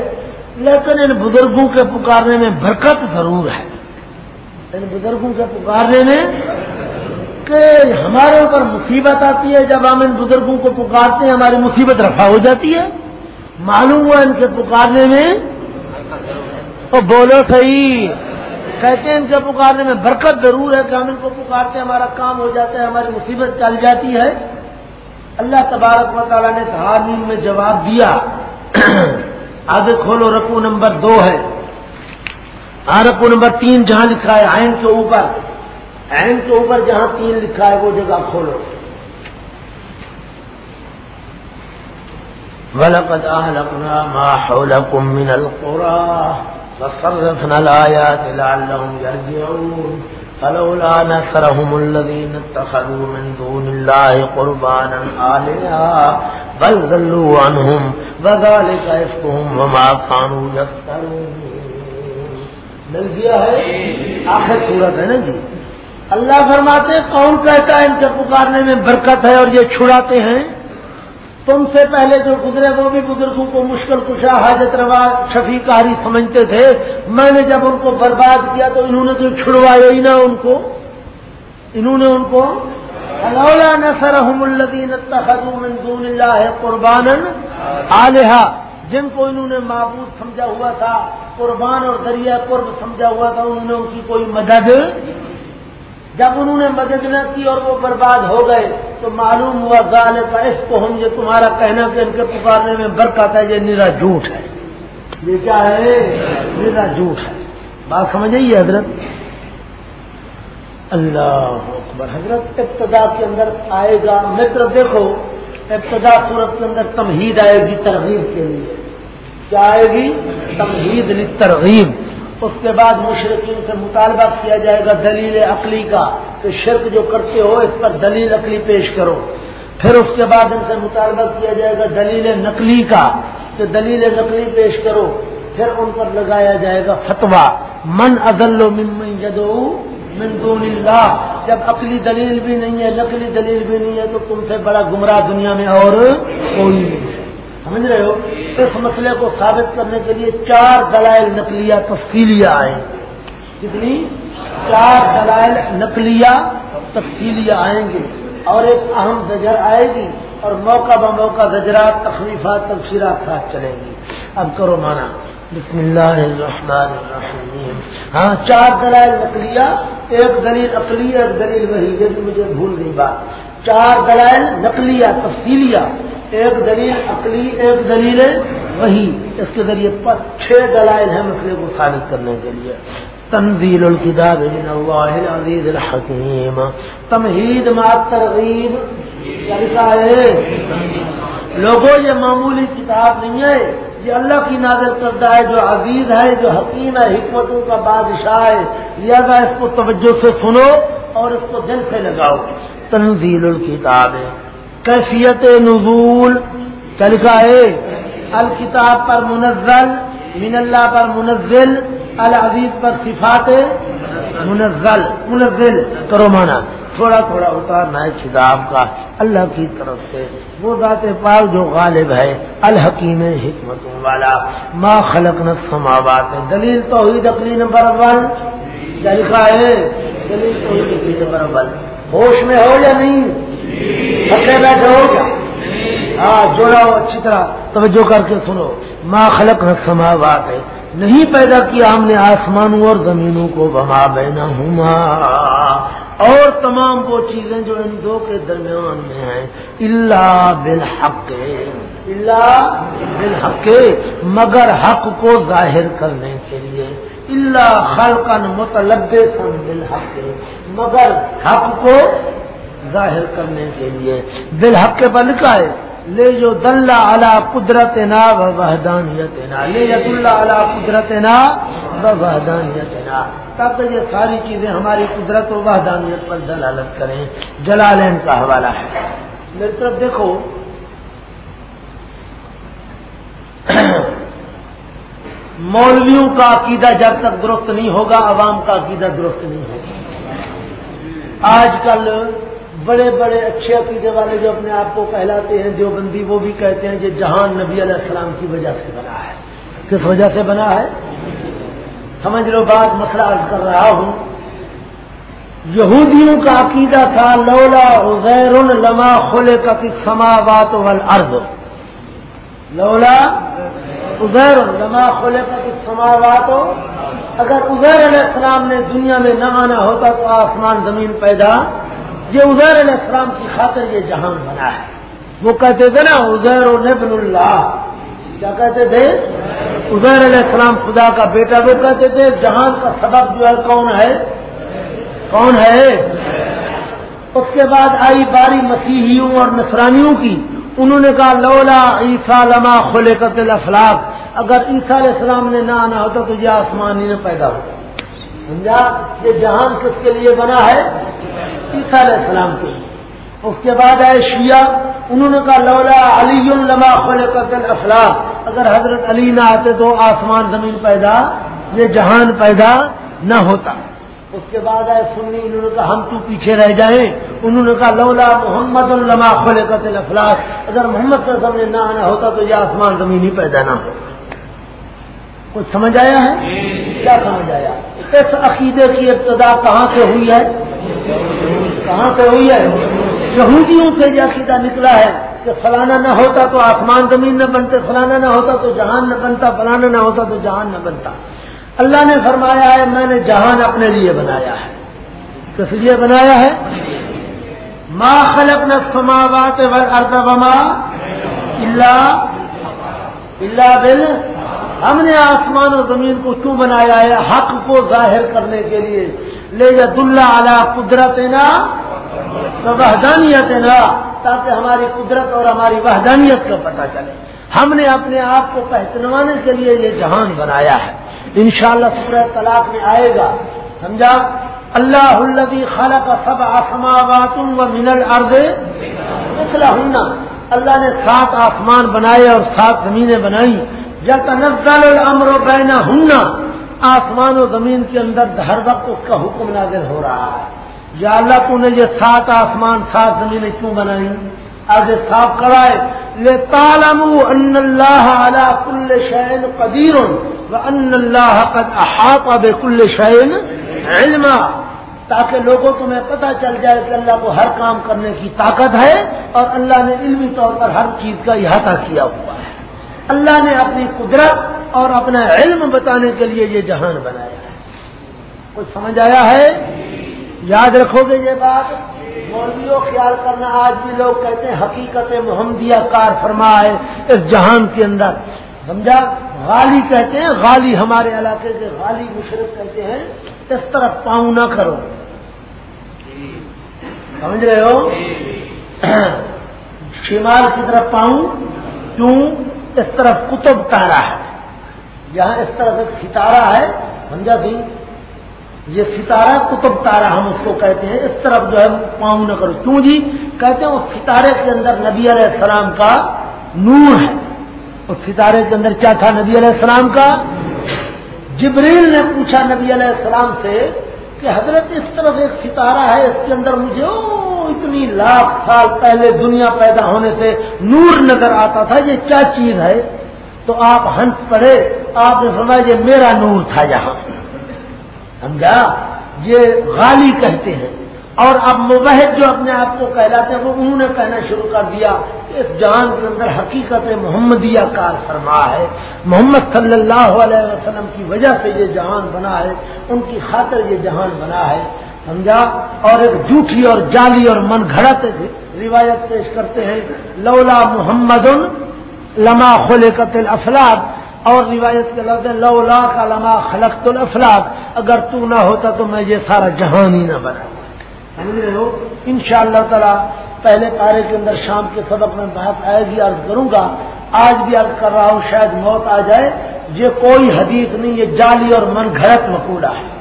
لیکن ان بزرگوں کے پکارنے میں برکت ضرور ہے۔ ان بزرگوں کے پکارنے میں کہ ہمارے اوپر مصیبت آتی ہے، جب ہم ان بزرگوں کو پکارتے ہیں، ہماری مصیبت رفع ہو جاتی ہے۔ معلوم ہوا ان کے پکارنے میں؟ تو بولو صحیح۔ کہتے ہیں ان کے پکارنے میں برکت ضرور ہے کہ ہم ان کو پکارتے ہیں، ہمارا کام ہو جاتا ہے، ہماری مصیبت چل جاتی ہے۔ اللہ تبارک و تعالیٰ نے حامین میں جواب دیا۔ آگے کھولو رقو نمبر دو ہے۔ ہاں نمبر تین جہاں لکھا ہے آئن کے اوپر۔ عین کے اوپر جہاں تین لکھا ہے، وہ جگہ کھولو۔ ولقد أهلكنا ما حولكم من القرى فصرفنا الآيات لعلهم يرجعون فلولا نصرهم الذين اتخذوا من دون الله قربانا آلهة بل ذلوا عنهم وذلك إفكهم وما كانوا يفترون مل گیا ہے۔ آخر صورت ہے نا جی؟ اللہ فرماتے کون کہتا ہے ان کے پکارنے میں برکت ہے اور یہ چھڑاتے ہیں؟ تم سے پہلے جو گزرے وہ بھی بزرگوں کو مشکل کشا، حاجت روا شفیع کاری سمجھتے تھے۔ میں نے جب ان کو برباد کیا تو انہوں نے تو چھڑوایا ہی نہ ان کو۔ انہوں نے ان کو نسر الدین دون اللہ قربان آلیہ جن کو انہوں نے معبود سمجھا ہوا تھا، قربان اور دریا قرب سمجھا ہوا تھا، انہوں نے ان کی کوئی مدد جب انہوں نے مدد نہ کی اور وہ برباد ہو گئے، تو معلوم ہوا گال کا کو ہم یہ تمہارا کہنا کہ ان کے پکارنے میں برکت ہے، یہ نیرا جھوٹ ہے۔ یہ کیا ہے؟ نیرا جھوٹ ہے۔ بات سمجھ آئیے حضرت۔ اللہ اکبر۔ حضرت ابتدا کے اندر آئے گا متر دیکھو، ابتدا صورت کے اندر تمہید آئے گی ترغیب کے لیے۔ کیا آئے گی تمہید ترغیب اس کے بعد مشرقین سے مطالبہ کیا جائے گا دلیل عقلی کا کہ شرک جو کرتے ہو اس پر دلیل عقلی پیش کرو۔ پھر اس کے بعد ان سے مطالبہ کیا جائے گا دلیل نقلی کا کہ دلیل نقلی پیش کرو۔ پھر ان پر لگایا جائے گا فتوا من ازل و من جدو من دون اللہ۔ جب عقلی دلیل بھی نہیں ہے، نقلی دلیل بھی نہیں ہے تو تم سے بڑا گمراہ دنیا میں اور کوئی نہیں۔ سمجھ رہے ہو؟ اس مسئلے کو ثابت کرنے کے لیے چار دلائل نقلیہ تفصیلیہ آئیں کتنی؟ چار دلائل نقلیہ تفصیلیہ آئیں گے۔ اور ایک اہم زجر آئے گی اور موقع ب موقع زجرات، تخلیفات تفصیلات ساتھ چلیں گی۔ اب کرو مانا بسم اللہ الرحمن الرحیم۔ ہاں چار دلائل نقلیہ، ایک دلیل اقلی ایک دلیل وہی یہ مجھے بھول گئی بات۔ چار دلائل نقلیہ، تفصیلیہ، ایک دلیل عقلی، ایک دلیل وہی۔ اس کے ذریعے پر چھ دلائل ہیں مسئلے کو ثابت کرنے کے لیے۔ تنزیل الکتاب من اللہ العزیز الحکیم۔ تمہید ما ترغیب۔ کیا ہے؟ لوگوں، یہ معمولی کتاب نہیں ہے۔ یہ اللہ کی نازل کردہ ہے، جو عزیز ہے، جو حکیم ہے، حکمتوں کا بادشاہ ہے۔ لہذا اس کو توجہ سے سنو اور اس کو دل سے لگاؤ۔ تنزیل الکتاب ہے۔ کیفیت نزول۔ کل کا ہے، الکتاب پر منزل، من اللہ پر منزل، العزیز پر صفات منزل۔ منزل، کرو مانا تھوڑا تھوڑا اتارنا ہے کتاب کا۔ اللہ کی طرف سے۔ وہ ذات پاک جو غالب ہے، الحکیم حکمت والا۔ ما خلق سماوات دلیل توحید اقلی نمبر ون لکھا ہے، دلیل توحید نمبر ون ہوش میں ہو یا نہیں؟ تھکے بیٹھے ہو کیا ہاں جوڑا ہو اچھی طرح توجہ کر کے سنو۔ ماں خلق سما بات ہے نہیں پیدا کیا ہم نے آسمانوں اور زمینوں کو بما بینا ہوں اور تمام وہ چیزیں جو ان دو کے درمیان میں ہیں اللہ بالحق۔ اللہ بالحق، مگر حق کو ظاہر کرنے کے لیے۔ اللہ خلقن متلب بالحق۔ مگر حق کو ظاہر کرنے کے لیے۔ دل حق کے پر لکھا ہے، لے جو دلہ اعلیٰ قدرت نا و وحدانیت نا لے ید اللہ اعلیٰ قدرت نا و وحدانیت نا تاکہ یہ ساری چیزیں ہماری قدرت و وحدانیت پر دلالت کریں۔ جلالین کا حوالہ ہے۔ میری طرف دیکھو۔ مولویوں کا عقیدہ جب تک درست نہیں ہوگا، عوام کا عقیدہ درست نہیں ہوگا۔ آج کل بڑے بڑے اچھے عقیدے والے جو اپنے آپ کو کہلاتے ہیں جو بندی وہ بھی کہتے ہیں کہ جہان نبی علیہ السلام کی وجہ سے بنا ہے۔ کس وجہ سے بنا ہے؟ سمجھ لو بات، مسئلہ عرض کر رہا ہوں۔ یہودیوں کا عقیدہ تھا، لولا عزیر لما خلے کا سما بات ارد لولا ازیر لما خلے کا سما بات اگر ازیر علیہ السلام نے دنیا میں نہ آنا ہوتا تو آسمان زمین پیدا، یہ ازیر علیہ السلام کی خاطر یہ جہان بنا ہے۔ وہ کہتے تھے نا ازیر و نبن اللہ۔ کیا کہتے تھے؟ ازیر علیہ السلام خدا کا بیٹا۔ وہ کہتے تھے، جہان کا سبب جو ہے، کون ہے؟ کون ہے؟ اس کے بعد آئی باری مسیحیوں اور نصرانیوں کی۔ انہوں نے کہا، لولا عیسا لما خلے قتل افلاق اگر عیسیٰ علیہ السلام نے نہ آنا ہوتا تو یہ آسمان ہی نہ پیدا ہوتا۔ سمجھا؟ یہ جہان کس کے لیے بنا ہے؟ عیسیٰ علیہ السلام کے لیے۔ اس کے بعد آئے شیعہ، انہوں نے کہا، لولا علی لما خل قتل اگر حضرت علی نہ آتے تو آسمان زمین پیدا، یہ جہان پیدا نہ ہوتا۔ اس کے بعد آئے سنی، انہوں نے کہا، ہم تو پیچھے رہ جائیں۔ انہوں نے کہا، لولا محمد الما خل قتل افلاق اگر محمد صلی اللہ علیہ وسلم نہ آنا ہوتا تو یہ آسمان زمین ہی پیدا نہ ہوتا۔ کچھ سمجھ آیا ہے؟ کیا سمجھ آیا؟ اس عقیدے کی ابتدا کہاں سے ہوئی ہے؟ کہاں سے ہوئی ہے؟ یہودیوں سے یہ عقیدہ نکلا ہے کہ فلانا نہ ہوتا تو آسمان زمین نہ بنتے، فلانا نہ ہوتا تو جہان نہ بنتا، فلانا نہ ہوتا تو جہان نہ بنتا۔ اللہ نے فرمایا ہے، میں نے جہان اپنے لیے بنایا ہے۔ کس لیے بنایا ہے؟ ما خلق نہ سماوات وما اللہ اللہ بل ہم نے آسمان و زمین کو کیوں بنایا ہے حق کو ظاہر کرنے کے لیے؟ لے جد اللہ اعلیٰ قدرت نا وحدانیت نا تاکہ ہماری قدرت اور ہماری وحدانیت کا پتہ چلے۔ ہم نے اپنے آپ کو پہچنوانے کے لیے یہ جہان بنایا ہے۔ انشاءاللہ شاء سورہ طلاق میں آئے گا۔ سمجھا؟ اللہ الدی خالہ کا سب آسماوات و منل ارد ہونا اللہ نے سات آسمان بنائے اور سات زمینیں بنائی۔ یا تنزل الامر بینا ہننا آسمان و زمین کے اندر ہر وقت اس کا حکم نازل ہو رہا ہے۔ یا اللہ تو نے یہ سات آسمان، سات زمینیں کیوں بنائی آگے صاف کرائے۔ لے تالم ان اللہ علی کل شعین قدیر و ان اللہ قد احاط بے کل شعین علم تاکہ لوگوں تمہیں پتہ چل جائے کہ اللہ کو ہر کام کرنے کی طاقت ہے اور اللہ نے علمی طور پر ہر چیز کا احاطہ کیا ہوا ہے۔ اللہ نے اپنی قدرت اور اپنا علم بتانے کے لیے یہ جہان بنایا ہے۔ کچھ سمجھ آیا ہے؟ یاد رکھو گے یہ بات۔ مولویوں، خیال کرنا، آج بھی لوگ کہتے ہیں، حقیقت محمدیہ کار فرما ہے اس جہان کے اندر۔ سمجھا؟ غالی کہتے ہیں، غالی ہمارے علاقے کے غالی مشرق کہتے ہیں۔ اس طرف پاؤں نہ کرو۔ سمجھ رہے ہو؟ شمال کی طرف پاؤں کیوں؟ اس طرف کتب تارا ہے۔ یہاں اس طرف ایک ستارہ ہے، سمجھا سی یہ ستارہ کتب تارا ہم اس کو کہتے ہیں۔ اس طرف جو ہے پاؤں نہ کرو۔ کیوں جی؟ کہتے ہیں اس ستارے کے اندر نبی علیہ السلام کا نور ہے۔ اس ستارے کے اندر کیا تھا نبی علیہ السلام کا؟ جبریل نے پوچھا نبی علیہ السلام سے کہ حضرت اس طرف ایک ستارہ ہے، اس کے اندر مجھے او اتنی لاکھ سال پہلے دنیا پیدا ہونے سے نور نظر آتا تھا، یہ کیا چیز ہے؟ تو آپ ہنس پڑے، آپ نے سنا یہ میرا نور تھا یہاں۔ سمجھا؟ یہ غالی کہتے ہیں۔ اور اب مبحد جو اپنے آپ کو کہلاتے ہیں، وہ انہوں نے کہنا شروع کر دیا کہ اس جہان کے اندر حقیقت محمدیہ کار فرما ہے۔ محمد صلی اللہ علیہ وسلم کی وجہ سے یہ جہان بنا ہے، ان کی خاطر یہ جہان بنا ہے۔ سمجھا؟ اور ایک جھوٹھی اور جالی اور من گھڑت روایت پیش کرتے ہیں، لولا محمد لما خلقت الافلاق اور روایت کے لفظ لولا کا لما خلقت الافلاق اگر تو نہ ہوتا تو میں یہ سارا جہان ہی نہ بنا۔ سمجھ رہے ہو؟ ان شاء اللہ تعالی پہلے پارے کے اندر شام کے سبق میں بات آئے گی، عرض کروں گا۔ آج بھی عرض کر رہا ہوں، شاید موت آ جائے۔ یہ کوئی حدیث نہیں، یہ جالی اور من گھرت مقولہ ہے۔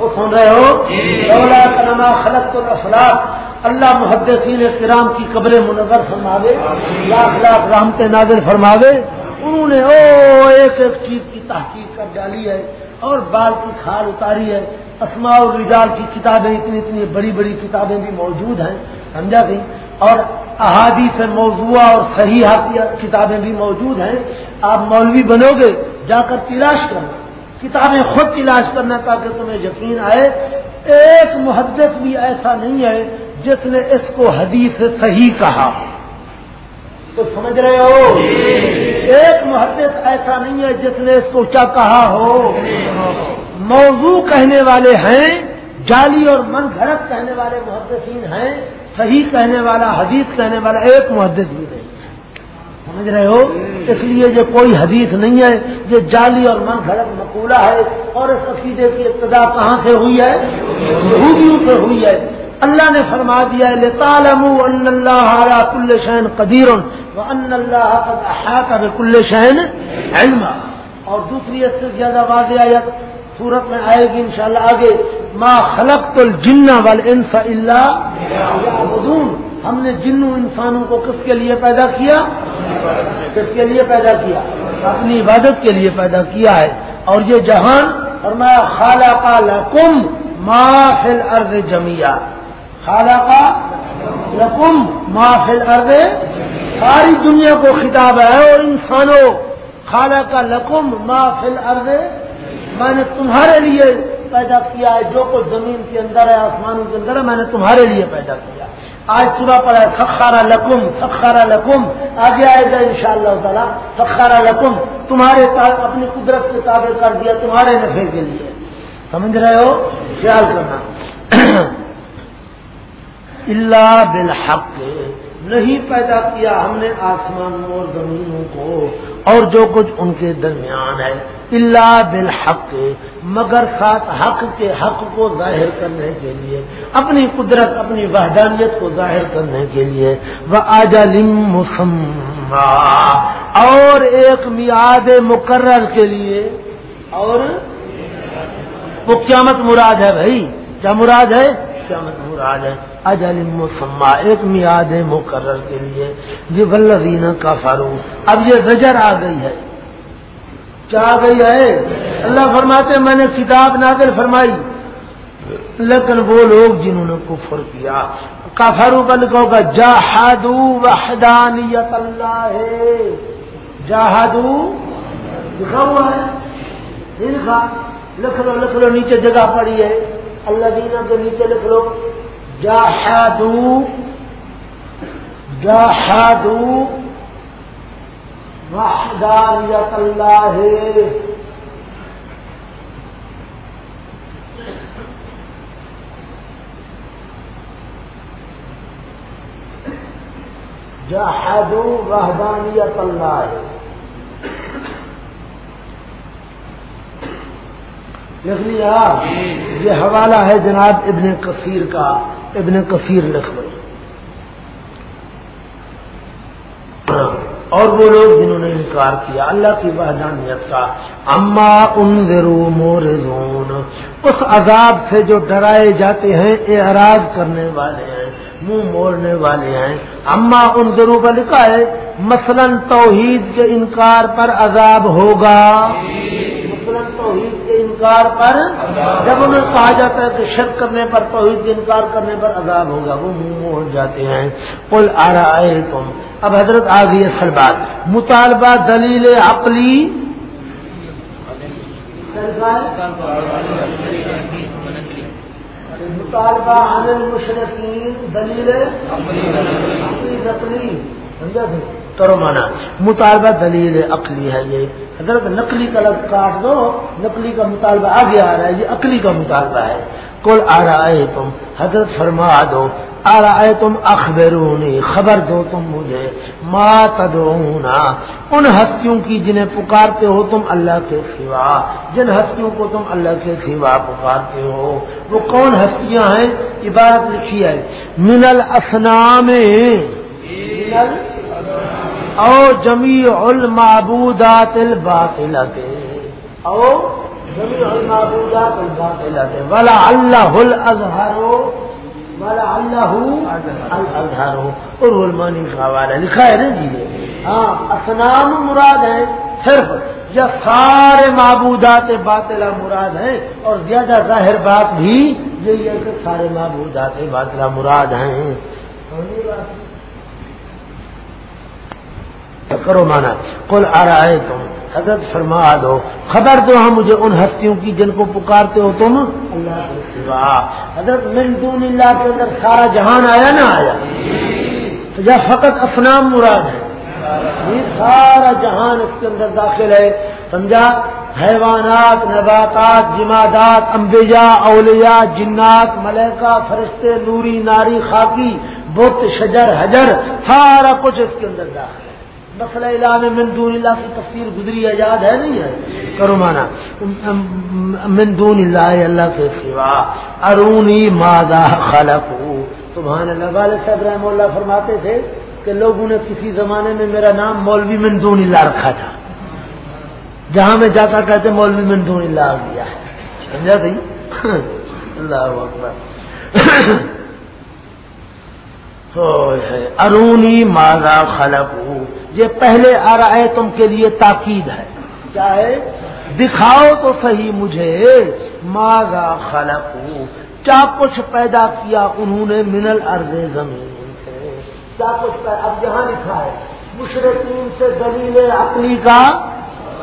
وہ سن رہے ہو؟ خلق تو اللہ محدثین کرام کی قبر منظر فرماوے لاکھ لاکھ رحمت نازل فرماوے۔ انہوں نے او ایک ایک چیز کی تحقیق کر ڈالی ہے اور بال کی کھال اتاری ہے۔ اسماء الرجال کی کتابیں اتنی اتنی بڑی بڑی کتابیں بھی موجود ہیں سمجھا گئی اور احادیث موضوع اور صحیح کتابیں بھی موجود ہیں۔ آپ مولوی بنو گے جا کر تلاش کرنا کتابیں خود تلاش کرنا تاکہ تمہیں یقین آئے۔ ایک محدث بھی ایسا نہیں ہے جس نے اس کو حدیث صحیح کہا۔ تو سمجھ رہے ہو؟ ایک محدث ایسا نہیں ہے جس نے اس کو کیا کہا ہو۔ موضوع کہنے والے ہیں جالی اور من گھڑت کہنے والے محدثین ہیں، صحیح کہنے والا، حدیث کہنے والا ایک محدث بھی نہیں۔ سمجھ رہے ہو؟ اس لیے یہ کوئی حدیث نہیں ہے یہ جعلی اور من گھڑت مقولہ ہے اور اس عقیدے کی ابتدا کہاں سے ہوئی ہے؟ یہودیوں سے ہوئی ہے۔ اللہ نے فرما دیا ہے ان اللہ کل شہن قدیر ان اللہ کل شہن علم اور دوسری اس سے زیادہ واضح آیت صورت میں آئے گی انشاءاللہ آگے۔ ما خلق الجن والانس الا اللہ ہم نے جنوں انسانوں کو کس کے لیے پیدا کیا؟ کس کے لیے پیدا کیا؟ اپنی عبادت کے لیے پیدا کیا ہے۔ اور یہ جہان فرمایا خالہ کا لکم ما ارد جمیا خالہ کا لکم ما ارد ساری دنیا کو خطاب ہے۔ اور انسانوں خالہ کا لکم ما ارد میں نے تمہارے لیے پیدا کیا ہے۔ جو کچھ زمین کے اندر ہے، آسمانوں کے اندر ہے، میں نے تمہارے لیے پیدا کیا آج صبح پر ہے سخارا لکم سخارا لکم۔ آگے آئے گا ان شاء اللہ تعالیٰ سخارا لکم۔ تمہارے اپنی قدرت کے تابع کر دیا، تمہارے نفے کے لیے۔ سمجھ رہے ہو؟ خیال کرنا۔ اللہ بالحق۔ نہیں پیدا کیا ہم نے آسمانوں اور زمینوں کو، اور جو کچھ ان کے درمیان ہے۔ اللہ بالحق، مگر ساتھ حق کے حق کو ظاہر کرنے کے لیے، اپنی قدرت، اپنی وحدانیت کو ظاہر کرنے کے لیے۔ وہ آجالم مسمہ اور ایک میاد مقرر کے لیے۔ اور وہ قیامت مراد ہے بھائی، کیا مراد ہے؟ قیامت مراد ہے۔ اجل مسمہ ایک میاد مقرر کے لیے۔ جی ولدین کا فاروق اب یہ زجر آ گئی ہے۔ کیا گئی ہے۔ اللہ فرماتے میں نے کتاب نازل فرمائی۔ لیکن وہ لوگ جنہوں نے کفر کیا کافارو کا لکھو گا جہادو وحدانیت اللہ۔ ہے جہادو لکھا ہوا ہے لکھا لکھ لو لکھ لو، نیچے جگہ پڑی ہے۔ اللہ دینا کے نیچے لکھ لو۔ جاہدو جاہدو وحدانیت اللہ جاہدو وحدانیت اللہ لکھ لیا یہ حوالہ ہے جناب ابن کثیر کا، ابن کثیر لکھ لو اور وہ لوگ جنہوں نے انکار کیا اللہ کی وحدانیت کا۔ اما ان مور اس عذاب سے جو ڈرائے جاتے ہیں اعراض کرنے والے ہیں منہ موڑنے والے ہیں۔ اما ان ضرور لکھا ہے مثلا توحید کے انکار پر عذاب ہوگا۔ مثلا توحید انکار پر جب انہیں کہا جاتا ہے کہ شک کرنے پر توحید کے انکار کرنے پر عذاب ہوگا، وہ منہ موڑ جاتے ہیں۔ پل آ رہا ہے تم اب حضرت آ گئی اصل بات۔ مطالبہ دلیل عقلی۔ مطالبہ عن المشرقین دلیل عقلی۔ سمجھا کرو مانا۔ مطالبہ دلیل عقلی ہے یہ۔ حضرت نقلی کا لفظ کاٹ دو، نقلی کا مطالبہ آگے آ رہا ہے، یہ عقلی کا مطالبہ ہے۔ کل آ رہا ہے تم حضرت فرما دو آ رہا ہے تم اخبرونی، خبر دو تم مجھے۔ ما تدعونا، ان ہستیوں کی جنہیں پکارتے ہو تم اللہ کے سوا۔ جن ہستیوں کو تم اللہ کے سوا پکارتے ہو۔ وہ کون ہستیاں ہیں؟ عبارت لکھی ہے۔ من الاسنام او جمی المعبودات الباطلت. او جمی المعبودات الباطلت. ولا اللہ الازہر والا اللہ الازہر اور المانی کا حوالہ لکھا ہے نا جی. ہاں اسنام مراد ہے صرف. یا سارے معبودات باطلہ مراد ہیں اور زیادہ ظاہر بات بھی یہی ہے کہ سارے معبودات باطلہ مراد ہیں. کرو مانا۔ کل آ رہا ہے تم حضرت فرما دو، خبر دو ہم مجھے ان ہستیوں کی جن کو پکارتے ہو تم؟ اللہ حضرت من دون اللہ کے اندر سارا جہان آیا نہ آیا؟ تو یا فقط افنام مراد ہے۔ یہ سارا جہان اس کے اندر داخل ہے۔ سمجھا؟ حیوانات، نباتات، جمادات، انبیاء، اولیاء، جنات ملیکا فرشتے، نوری، ناری، خاکی، بت، شجر، حجر، سارا کچھ اس کے اندر داخل ہے۔ مسئلہ الہ میں من دون اللہ کی تفسیر گزری ہے، یاد ہے نہیں ہے؟ کرو مانا من دون اللہ اللہ کے سوا، ارونی مادا خلق سبحان اللہ والے صاحب رحم اللہ فرماتے تھے کہ لوگوں نے کسی زمانے میں میرا نام مولوی من دون اللہ رکھا تھا۔ جہاں میں جاتا کہتے مولوی من دون اللہ آ گیا ہے سمجھا بھائی؟ اللہ اکبر۔ ارونی مادا خلق یہ پہلے آ رہا ہے، تم کے لیے تاکید ہے۔ کیا ہے؟ دکھاؤ تو صحیح مجھے۔ ماگا خلق کیا کچھ پیدا کیا انہوں نے منل ارض زمین سے؟ کیا کچھ اب جہاں لکھا ہے مشرقین سے دلیل عقلی کا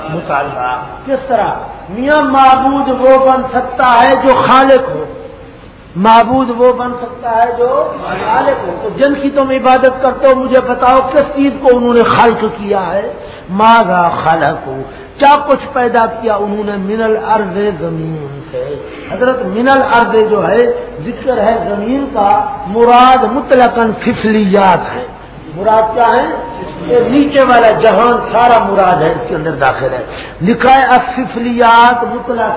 مطالبہ۔ کس طرح؟ میاں معبود وہ بن سکتا ہے جو خالق ہو۔ معبود وہ بن سکتا ہے جو مالک ہو۔ تو جن کی تم عبادت کرتے ہو، مجھے بتاؤ کس چیز کو انہوں نے خلق کیا ہے؟ ماگا خلق ہو کیا کچھ پیدا کیا انہوں نے؟ منل ارض زمین سے۔ حضرت منل ارض جو ہے، ذکر ہے زمین کا، مراد مطلقاً ففلیات ہے۔ مراد کیا ہے؟ یہ نیچے والا جہان سارا مراد ہے، اس کے اندر داخل ہے۔ لکھا ہے اصفلیات مطلع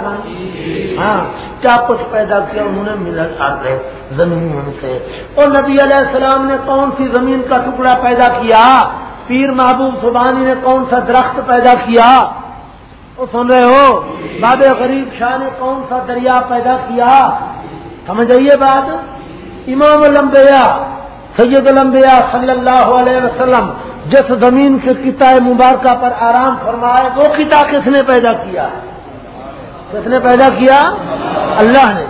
ہاں کیا کچھ پیدا کیا انہوں نے؟ ملت آتے زمین سے۔ اور نبی علیہ السلام نے کون سی زمین کا ٹکڑا پیدا کیا؟ پیر محبوب سبانی نے کون سا درخت پیدا کیا؟ وہ سن رہے ہو؟ باب غریب شاہ نے کون سا دریا پیدا کیا؟ سمجھ آئیے بات؟ امام لمبیا سید الانبیاء صلی اللہ علیہ وسلم جس زمین کے کتاب مبارکہ پر آرام فرمائے، وہ کتا کس نے پیدا کیا؟ کس نے پیدا کیا؟ اللہ نے۔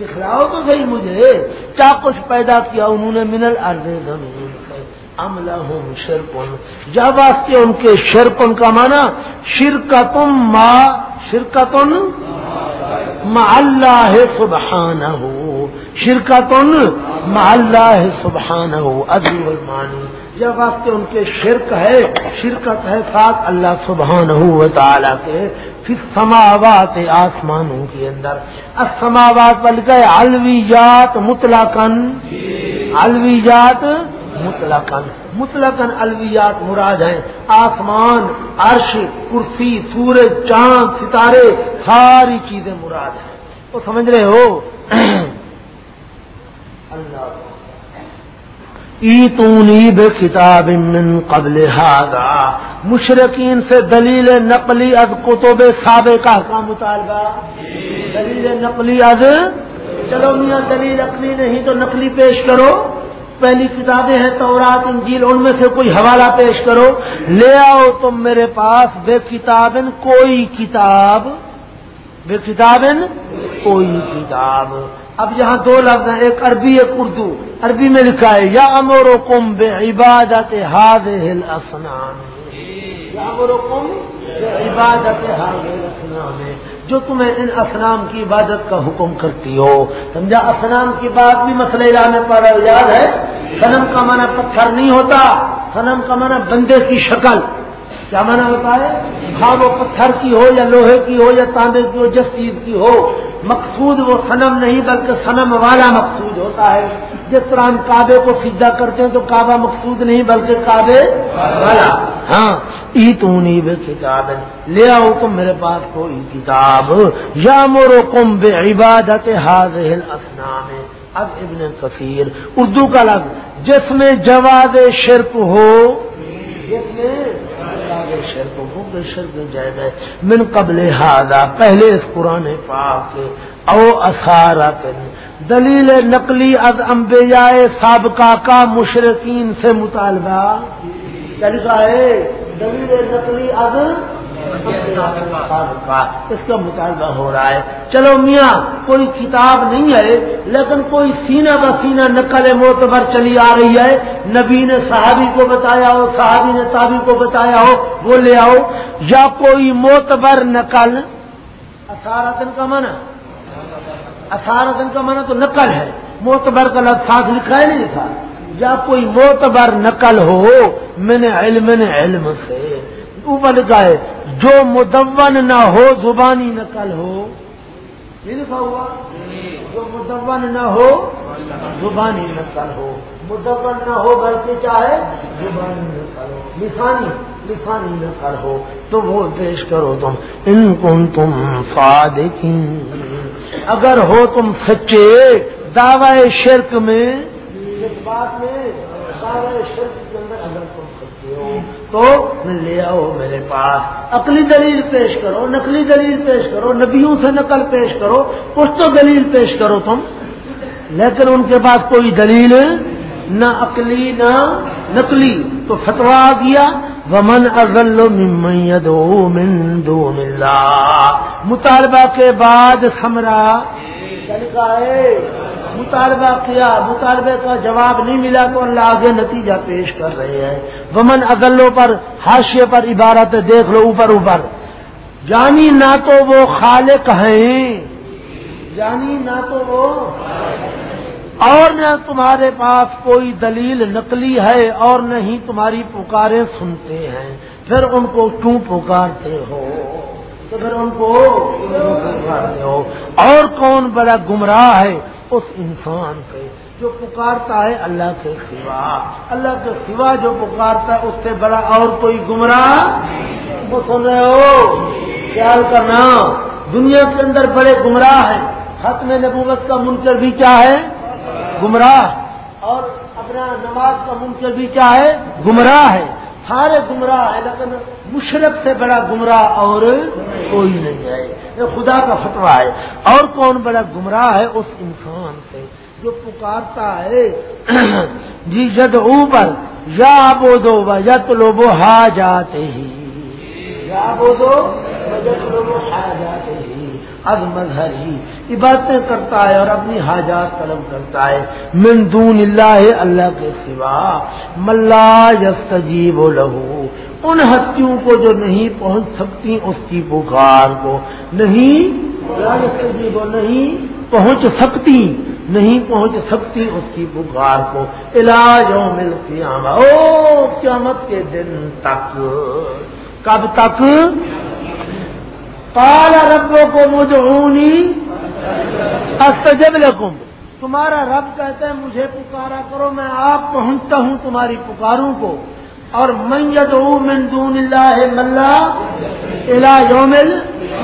دکھلاؤ تو صحیح مجھے۔ کیا کچھ پیدا کیا انہوں نے؟ منل ارض زمین عملہ ہوں شرپن جب واسطے ان کے شرپن کا مانا شرکتم ما شرکتن ما اللہ سبحانہ۔ شرکتن اللہ سبحانہ ادو المانی جب واسطے ان کے شرک ہے، شرکت ہے ساتھ اللہ سبحانہ و تعالی کے پھر سماوات آسمانوں کے اندر۔ اسماوات بل گئے الویات مطلقن الویات مطلقاً۔ مطلقاً الویات مراد ہیں۔ آسمان، عرش، کرسی، سورج، چاند، ستارے، ساری چیزیں مراد ہیں۔ تو سمجھ رہے ہو؟ ایتونی بے کتاب من قبل ہاگا مشرقین سے دلیل نقلی از کتب سابقہ کا مطالبہ. دلیل نقلی از چلو میاں، دلیل نقلی نہیں تو نقلی پیش کرو. پہلی کتابیں ہیں تورات، انجیل، ان میں سے کوئی حوالہ پیش کرو. لے آؤ تم میرے پاس بے کتاب کوئی کتاب. بے کتاب کوئی کتاب. اب یہاں دو لفظ ہیں، ایک عربی، ایک اردو۔ عربی میں لکھا ہے، یا امور و کم بے عبادت ہاد ہل اسنان یا امور و کم عبادت ہاد جو تمہیں ان اسلام کی عبادت کا حکم کرتی ہو۔ سمجھا؟ اسلام کی بات بھی مسئلہ لانے پر یاد ہے؟ سنم کا معنی پتھر نہیں ہوتا سنم کا معنی بندے کی شکل۔ کیا معنی ہوتا ہے؟ ہاں وہ پتھر کی ہو یا لوہے کی ہو یا تانبے کی ہو، جس چیز کی ہو، مقصود وہ سنم نہیں، بلکہ سنم والا مقصود ہوتا ہے۔ جس طرح ہم کعبے کو سیدھا کرتے ہیں تو کعبہ مقصود نہیں، بلکہ کعبے والا۔ ہاں ای تو نہیں بے کتاب لے آؤ تم میرے پاس کوئی کتاب۔ یا مورو کم بے عبادت حاضر اسنام اب ابن کثیر، اردو کا لفظ، جس میں جواد شرک ہو، جس میں شرک ہو بے جائز ہے۔ من قبل ہادا پہلے اس قرآن پاک او اثارت دلیل نقلی از امبیا سابقہ کا مشرقین سے مطالبہ۔ طریقہ ہے دلیل نقلی از اس کا مطالبہ ہو رہا ہے۔ چلو میاں، کوئی کتاب نہیں ہے، لیکن کوئی سینہ بسینہ نقل معتبر چلی آ رہی ہے۔ نبی نے صحابی کو بتایا ہو، صحابی نے تابی کو بتایا ہو، وہ لے آؤ۔ یا کوئی معتبر نقل اثارتن کا من اثارتن کا من تو نقل ہے۔ معتبر کا لفظ ساتھ لکھا ہے، نہیں لکھا۔ یا کوئی معتبر نقل ہو میں نے علم علم سے۔ اوپر لکھا ہے جو مدون نہ ہو، زبانی نقل ہو۔ یہ لکھا ہوا؟ جو مدون نہ ہو، زبانی نقل ہو۔ مدون نہ ہو بلکہ چاہے زبانی نقل ہو۔ لسانی لسانی نقل ہو۔ تو وہ پیش کرو تم۔ ان کن تم اگر ہو تم سچے، دعوی شرک میں۔ اس بات میں دعوی شرک کے اندر اگر تم سچے ہو۔ تو لے آؤ میرے پاس۔ عقلی دلیل پیش کرو، نقلی دلیل پیش کرو، نبیوں سے نقل پیش کرو کچھ تو دلیل پیش کرو تم۔ لیکن ان کے پاس کوئی دلیل نہ عقلی نہ نقلی۔ تو فتوا آ گیا ومن ازل من دون اللہ مطالبہ کے بعد سمرا ہے مطالبہ کیا؟ مطالبے کا جواب نہیں ملا تو اللہ آگے نتیجہ پیش کر رہے ہیں۔ ومن اگلوں پر حاشے پر عبارت دیکھ لو اوپر اوپر۔ جانی نہ تو وہ خالق ہیں۔ جانی نہ تو وہ اور نہ تمہارے پاس کوئی دلیل نقلی ہے اور نہ ہی تمہاری پکاریں سنتے ہیں۔ پھر ان کو کیوں پکارتے ہو؟ تو پھر ان کو پکارتے ہو؟ اور کون بڑا گمراہ ہے اس انسان کے جو پکارتا ہے اللہ کے سوا۔ اللہ کے سوا جو پکارتا ہے، اس سے بڑا اور کوئی گمراہ وہ سن رہے ہو؟ خیال کرنا۔ دنیا کے اندر بڑے گمراہ ہیں۔ ختم نبوت کا منکر بھی کیا ہے؟ گمراہ۔ اور اپنا نماز کا منکر بھی کیا ہے؟ گمراہ ہے۔ سارے گمراہ ہیں، لیکن مشرق سے بڑا گمراہ اور کوئی نہیں ہے۔ یہ خدا کا فتوا ہے۔ اور کون بڑا گمراہ ہے؟ اس انسان سے۔ جو پکارتا ہے جی جد اوپر یا بو دو یت لوبو ہا جاتے ہی۔ یا بو دو لوبو ہا جاتے ہی۔ اب مظہر جی ہی باتیں کرتا ہے اور اپنی حاجات قلم کرتا ہے۔ من دون اللہ اللہ کے سوا ملا یستجیب لہو ان ہستیوں کو جو نہیں پہنچ سکتی، اس کی پکار کو۔ نہیں یستجیب نہیں پہنچ سکتی، نہیں پہنچ سکتی اس کی پکار کو۔ علاج ہو ملتی او قیامت کے دن تک۔ کب تک؟ کالا ربوں کو مجھونی استجب لکم۔ تمہارا رب کہتا ہے، مجھے پکارا کرو، میں آپ پہنچتا ہوں تمہاری پکاروں کو۔ اور میت من دون اللہ ملا الا یومل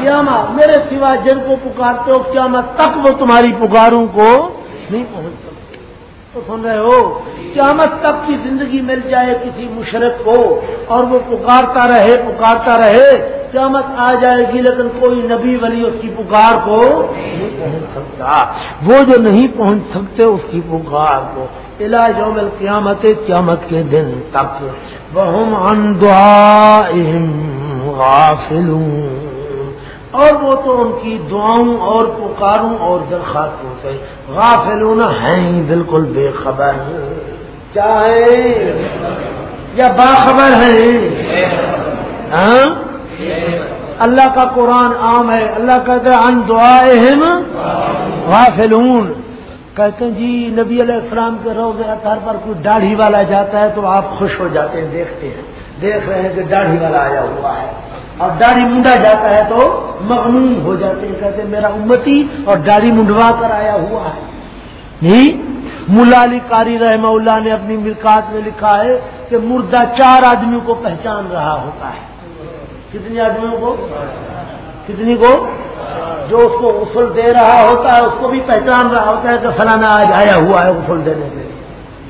قیامہ میرے سوا جن کو پکارتے ہو، قیامت تک وہ تمہاری پکاروں کو نہیں پہنچ سکتے تو سن رہے ہو، قیامت تک کی زندگی مل جائے کسی مشرق کو اور وہ پکارتا رہے پکارتا رہے، قیامت آ جائے گی، لیکن کوئی نبی ولی اس کی پکار کو نہیں پہنچ سکتا۔ وہ جو نہیں پہنچ سکتے، اس کی پکار کو علاج یوم قیامت قیامت کے دن تک وہ غافلون۔ اور وہ تو ان کی دعاؤں اور پکاروں اور درخواستوں سے غافلون ہیں، بالکل بے خبر۔ چاہے یا باخبر ہیں؟ ہاں؟ اللہ کا قرآن عام ہے، اللہ کہتے ہیں ان دعائیں غافلون۔ کہتے ہیں جی نبی علیہ السلام کے روز اطہر پر کوئی داڑھی والا جاتا ہے تو آپ خوش ہو جاتے ہیں، دیکھتے ہیں۔ دیکھ رہے ہیں کہ داڑھی والا آیا ہوا ہے۔ اور داڑھی منڈا جاتا ہے تو مغنون ہو جاتے ہیں، کہتے ہیں میرا امتی اور داڑھی منڈوا کر آیا ہوا ہے۔ جی، نہیں ملالی کاری رحمہ اللہ نے اپنی ملکات میں لکھا ہے کہ مردہ چار آدمیوں کو پہچان رہا ہوتا ہے۔ کتنی آدمیوں کو؟ کتنی کو؟ جو اس کو غسل دے رہا ہوتا ہے، اس کو بھی پہچان رہا ہوتا ہے کہ فلانا آج آیا ہوا ہے غسل دینے کے لیے۔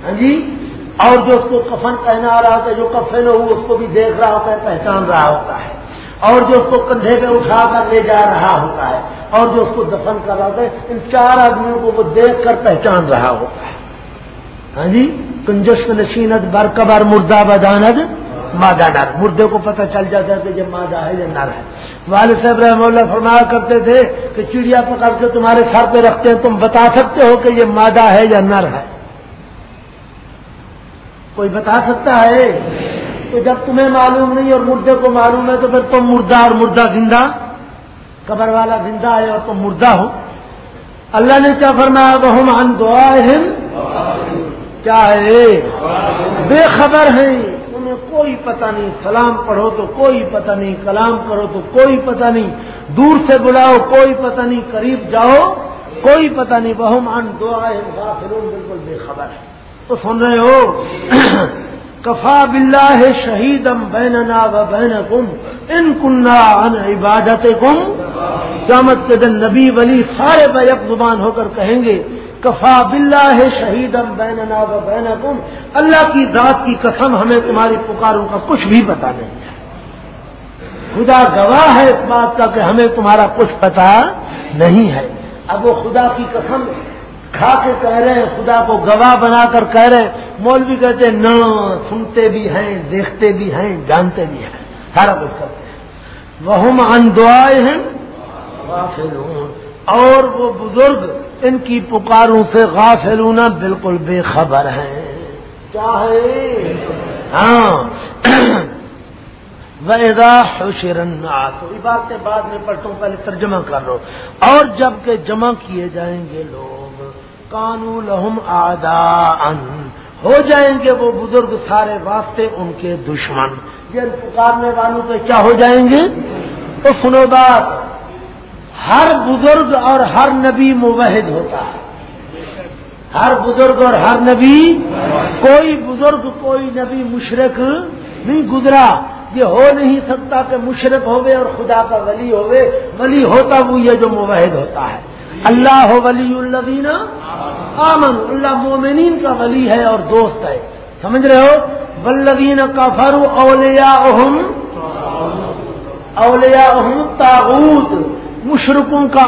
ہاں جی؟ اور جو اس کو کفن پہنا رہا ہوتا ہے، جو کفن ہو، اس کو بھی دیکھ رہا ہوتا ہے، پہچان رہا ہوتا ہے۔ اور جو اس کو کندھے پہ اٹھا کر لے جا رہا ہوتا ہے، اور جو اس کو دفن کر رہا ہوتا ہے، ان چار آدمیوں کو وہ دیکھ کر پہچان رہا ہوتا ہے۔ ہاں جی؟ کنجس نشینت برقبر مردہ بداند مادہ نر۔ مردے کو پتہ چل جاتا ہے کہ یہ مادہ ہے یا نر ہے۔ والد صاحب رحم اللہ فرمایا کرتے تھے کہ چڑیا پکڑ کے تمہارے سر پہ رکھتے ہیں، تم بتا سکتے ہو کہ یہ مادہ ہے یا نر ہے؟ کوئی بتا سکتا ہے؟ تو جب تمہیں معلوم نہیں اور مردے کو معلوم ہے تو پھر تم مردہ اور مردہ زندہ، قبر والا زندہ ہے اور تم مردہ ہو۔ اللہ نے کیا فرمایا؟ وہ ہم دعا کیا ہے؟ بے خبر ہیں۔ انہیں کوئی پتہ نہیں سلام پڑھو تو کوئی پتہ نہیں، کلام کرو تو کوئی پتہ نہیں، دور سے بلاؤ کوئی پتہ نہیں، قریب جاؤ کوئی پتہ نہیں بہم ان دعا بالکل بے خبر ہے تو سن رہے ہو؟ کفا بلّہ شہید ام بین و بین کم ان کنہ ان عبادت کم قیامت کے دن نبی ولی سارے بیک زبان ہو کر کہیں گے کفا بلّہ شہید ام بین و بین اللہ کی ذات کی قسم ہمیں تمہاری پکاروں کا کچھ بھی پتا نہیں۔ ہے خدا گواہ ہے اس بات کا کہ ہمیں تمہارا کچھ پتا نہیں ہے۔ اب وہ خدا کی قسم کھا کے کہہ رہے ہیں، خدا کو گواہ بنا کر کہہ رہے ہیں۔ مولوی کہتے ہیں نہ سنتے بھی ہیں، دیکھتے بھی ہیں، جانتے بھی ہیں۔ سارا کچھ کرتے ہیں۔ وہ ان دعائیں ہیں اور وہ بزرگ ان کی پکاروں سے غافلون بالکل بے خبر ہیں۔ کیا ہے ہاں ویدا حشرن تو یہ باتیں بعد میں پڑھتا پہلے ترجمہ کر لو۔ اور جبکہ جمع کیے جائیں گے لوگ کانو لہم آدا ہو جائیں گے وہ بزرگ سارے واسطے ان کے دشمن۔ یہ پکارنے والوں پہ کیا ہو جائیں گے؟ تو سنو بات۔ ہر بزرگ اور ہر نبی موحد ہوتا ہے۔ ہر بزرگ اور ہر نبی کوئی بزرگ، کوئی نبی مشرق نہیں گزرا۔ یہ ہو نہیں سکتا کہ مشرق ہوئے اور خدا کا ولی ہوئے۔ ولی ہوتا وہ یہ جو موحد ہوتا ہے۔ اللہ ولی الدین آمن اللہ مومنین کا ولی ہے اور دوست ہے۔ سمجھ رہے ہو؟ ولدین کا فرو اولیا اہم اولیا اہم تاغوت مشرقوں کا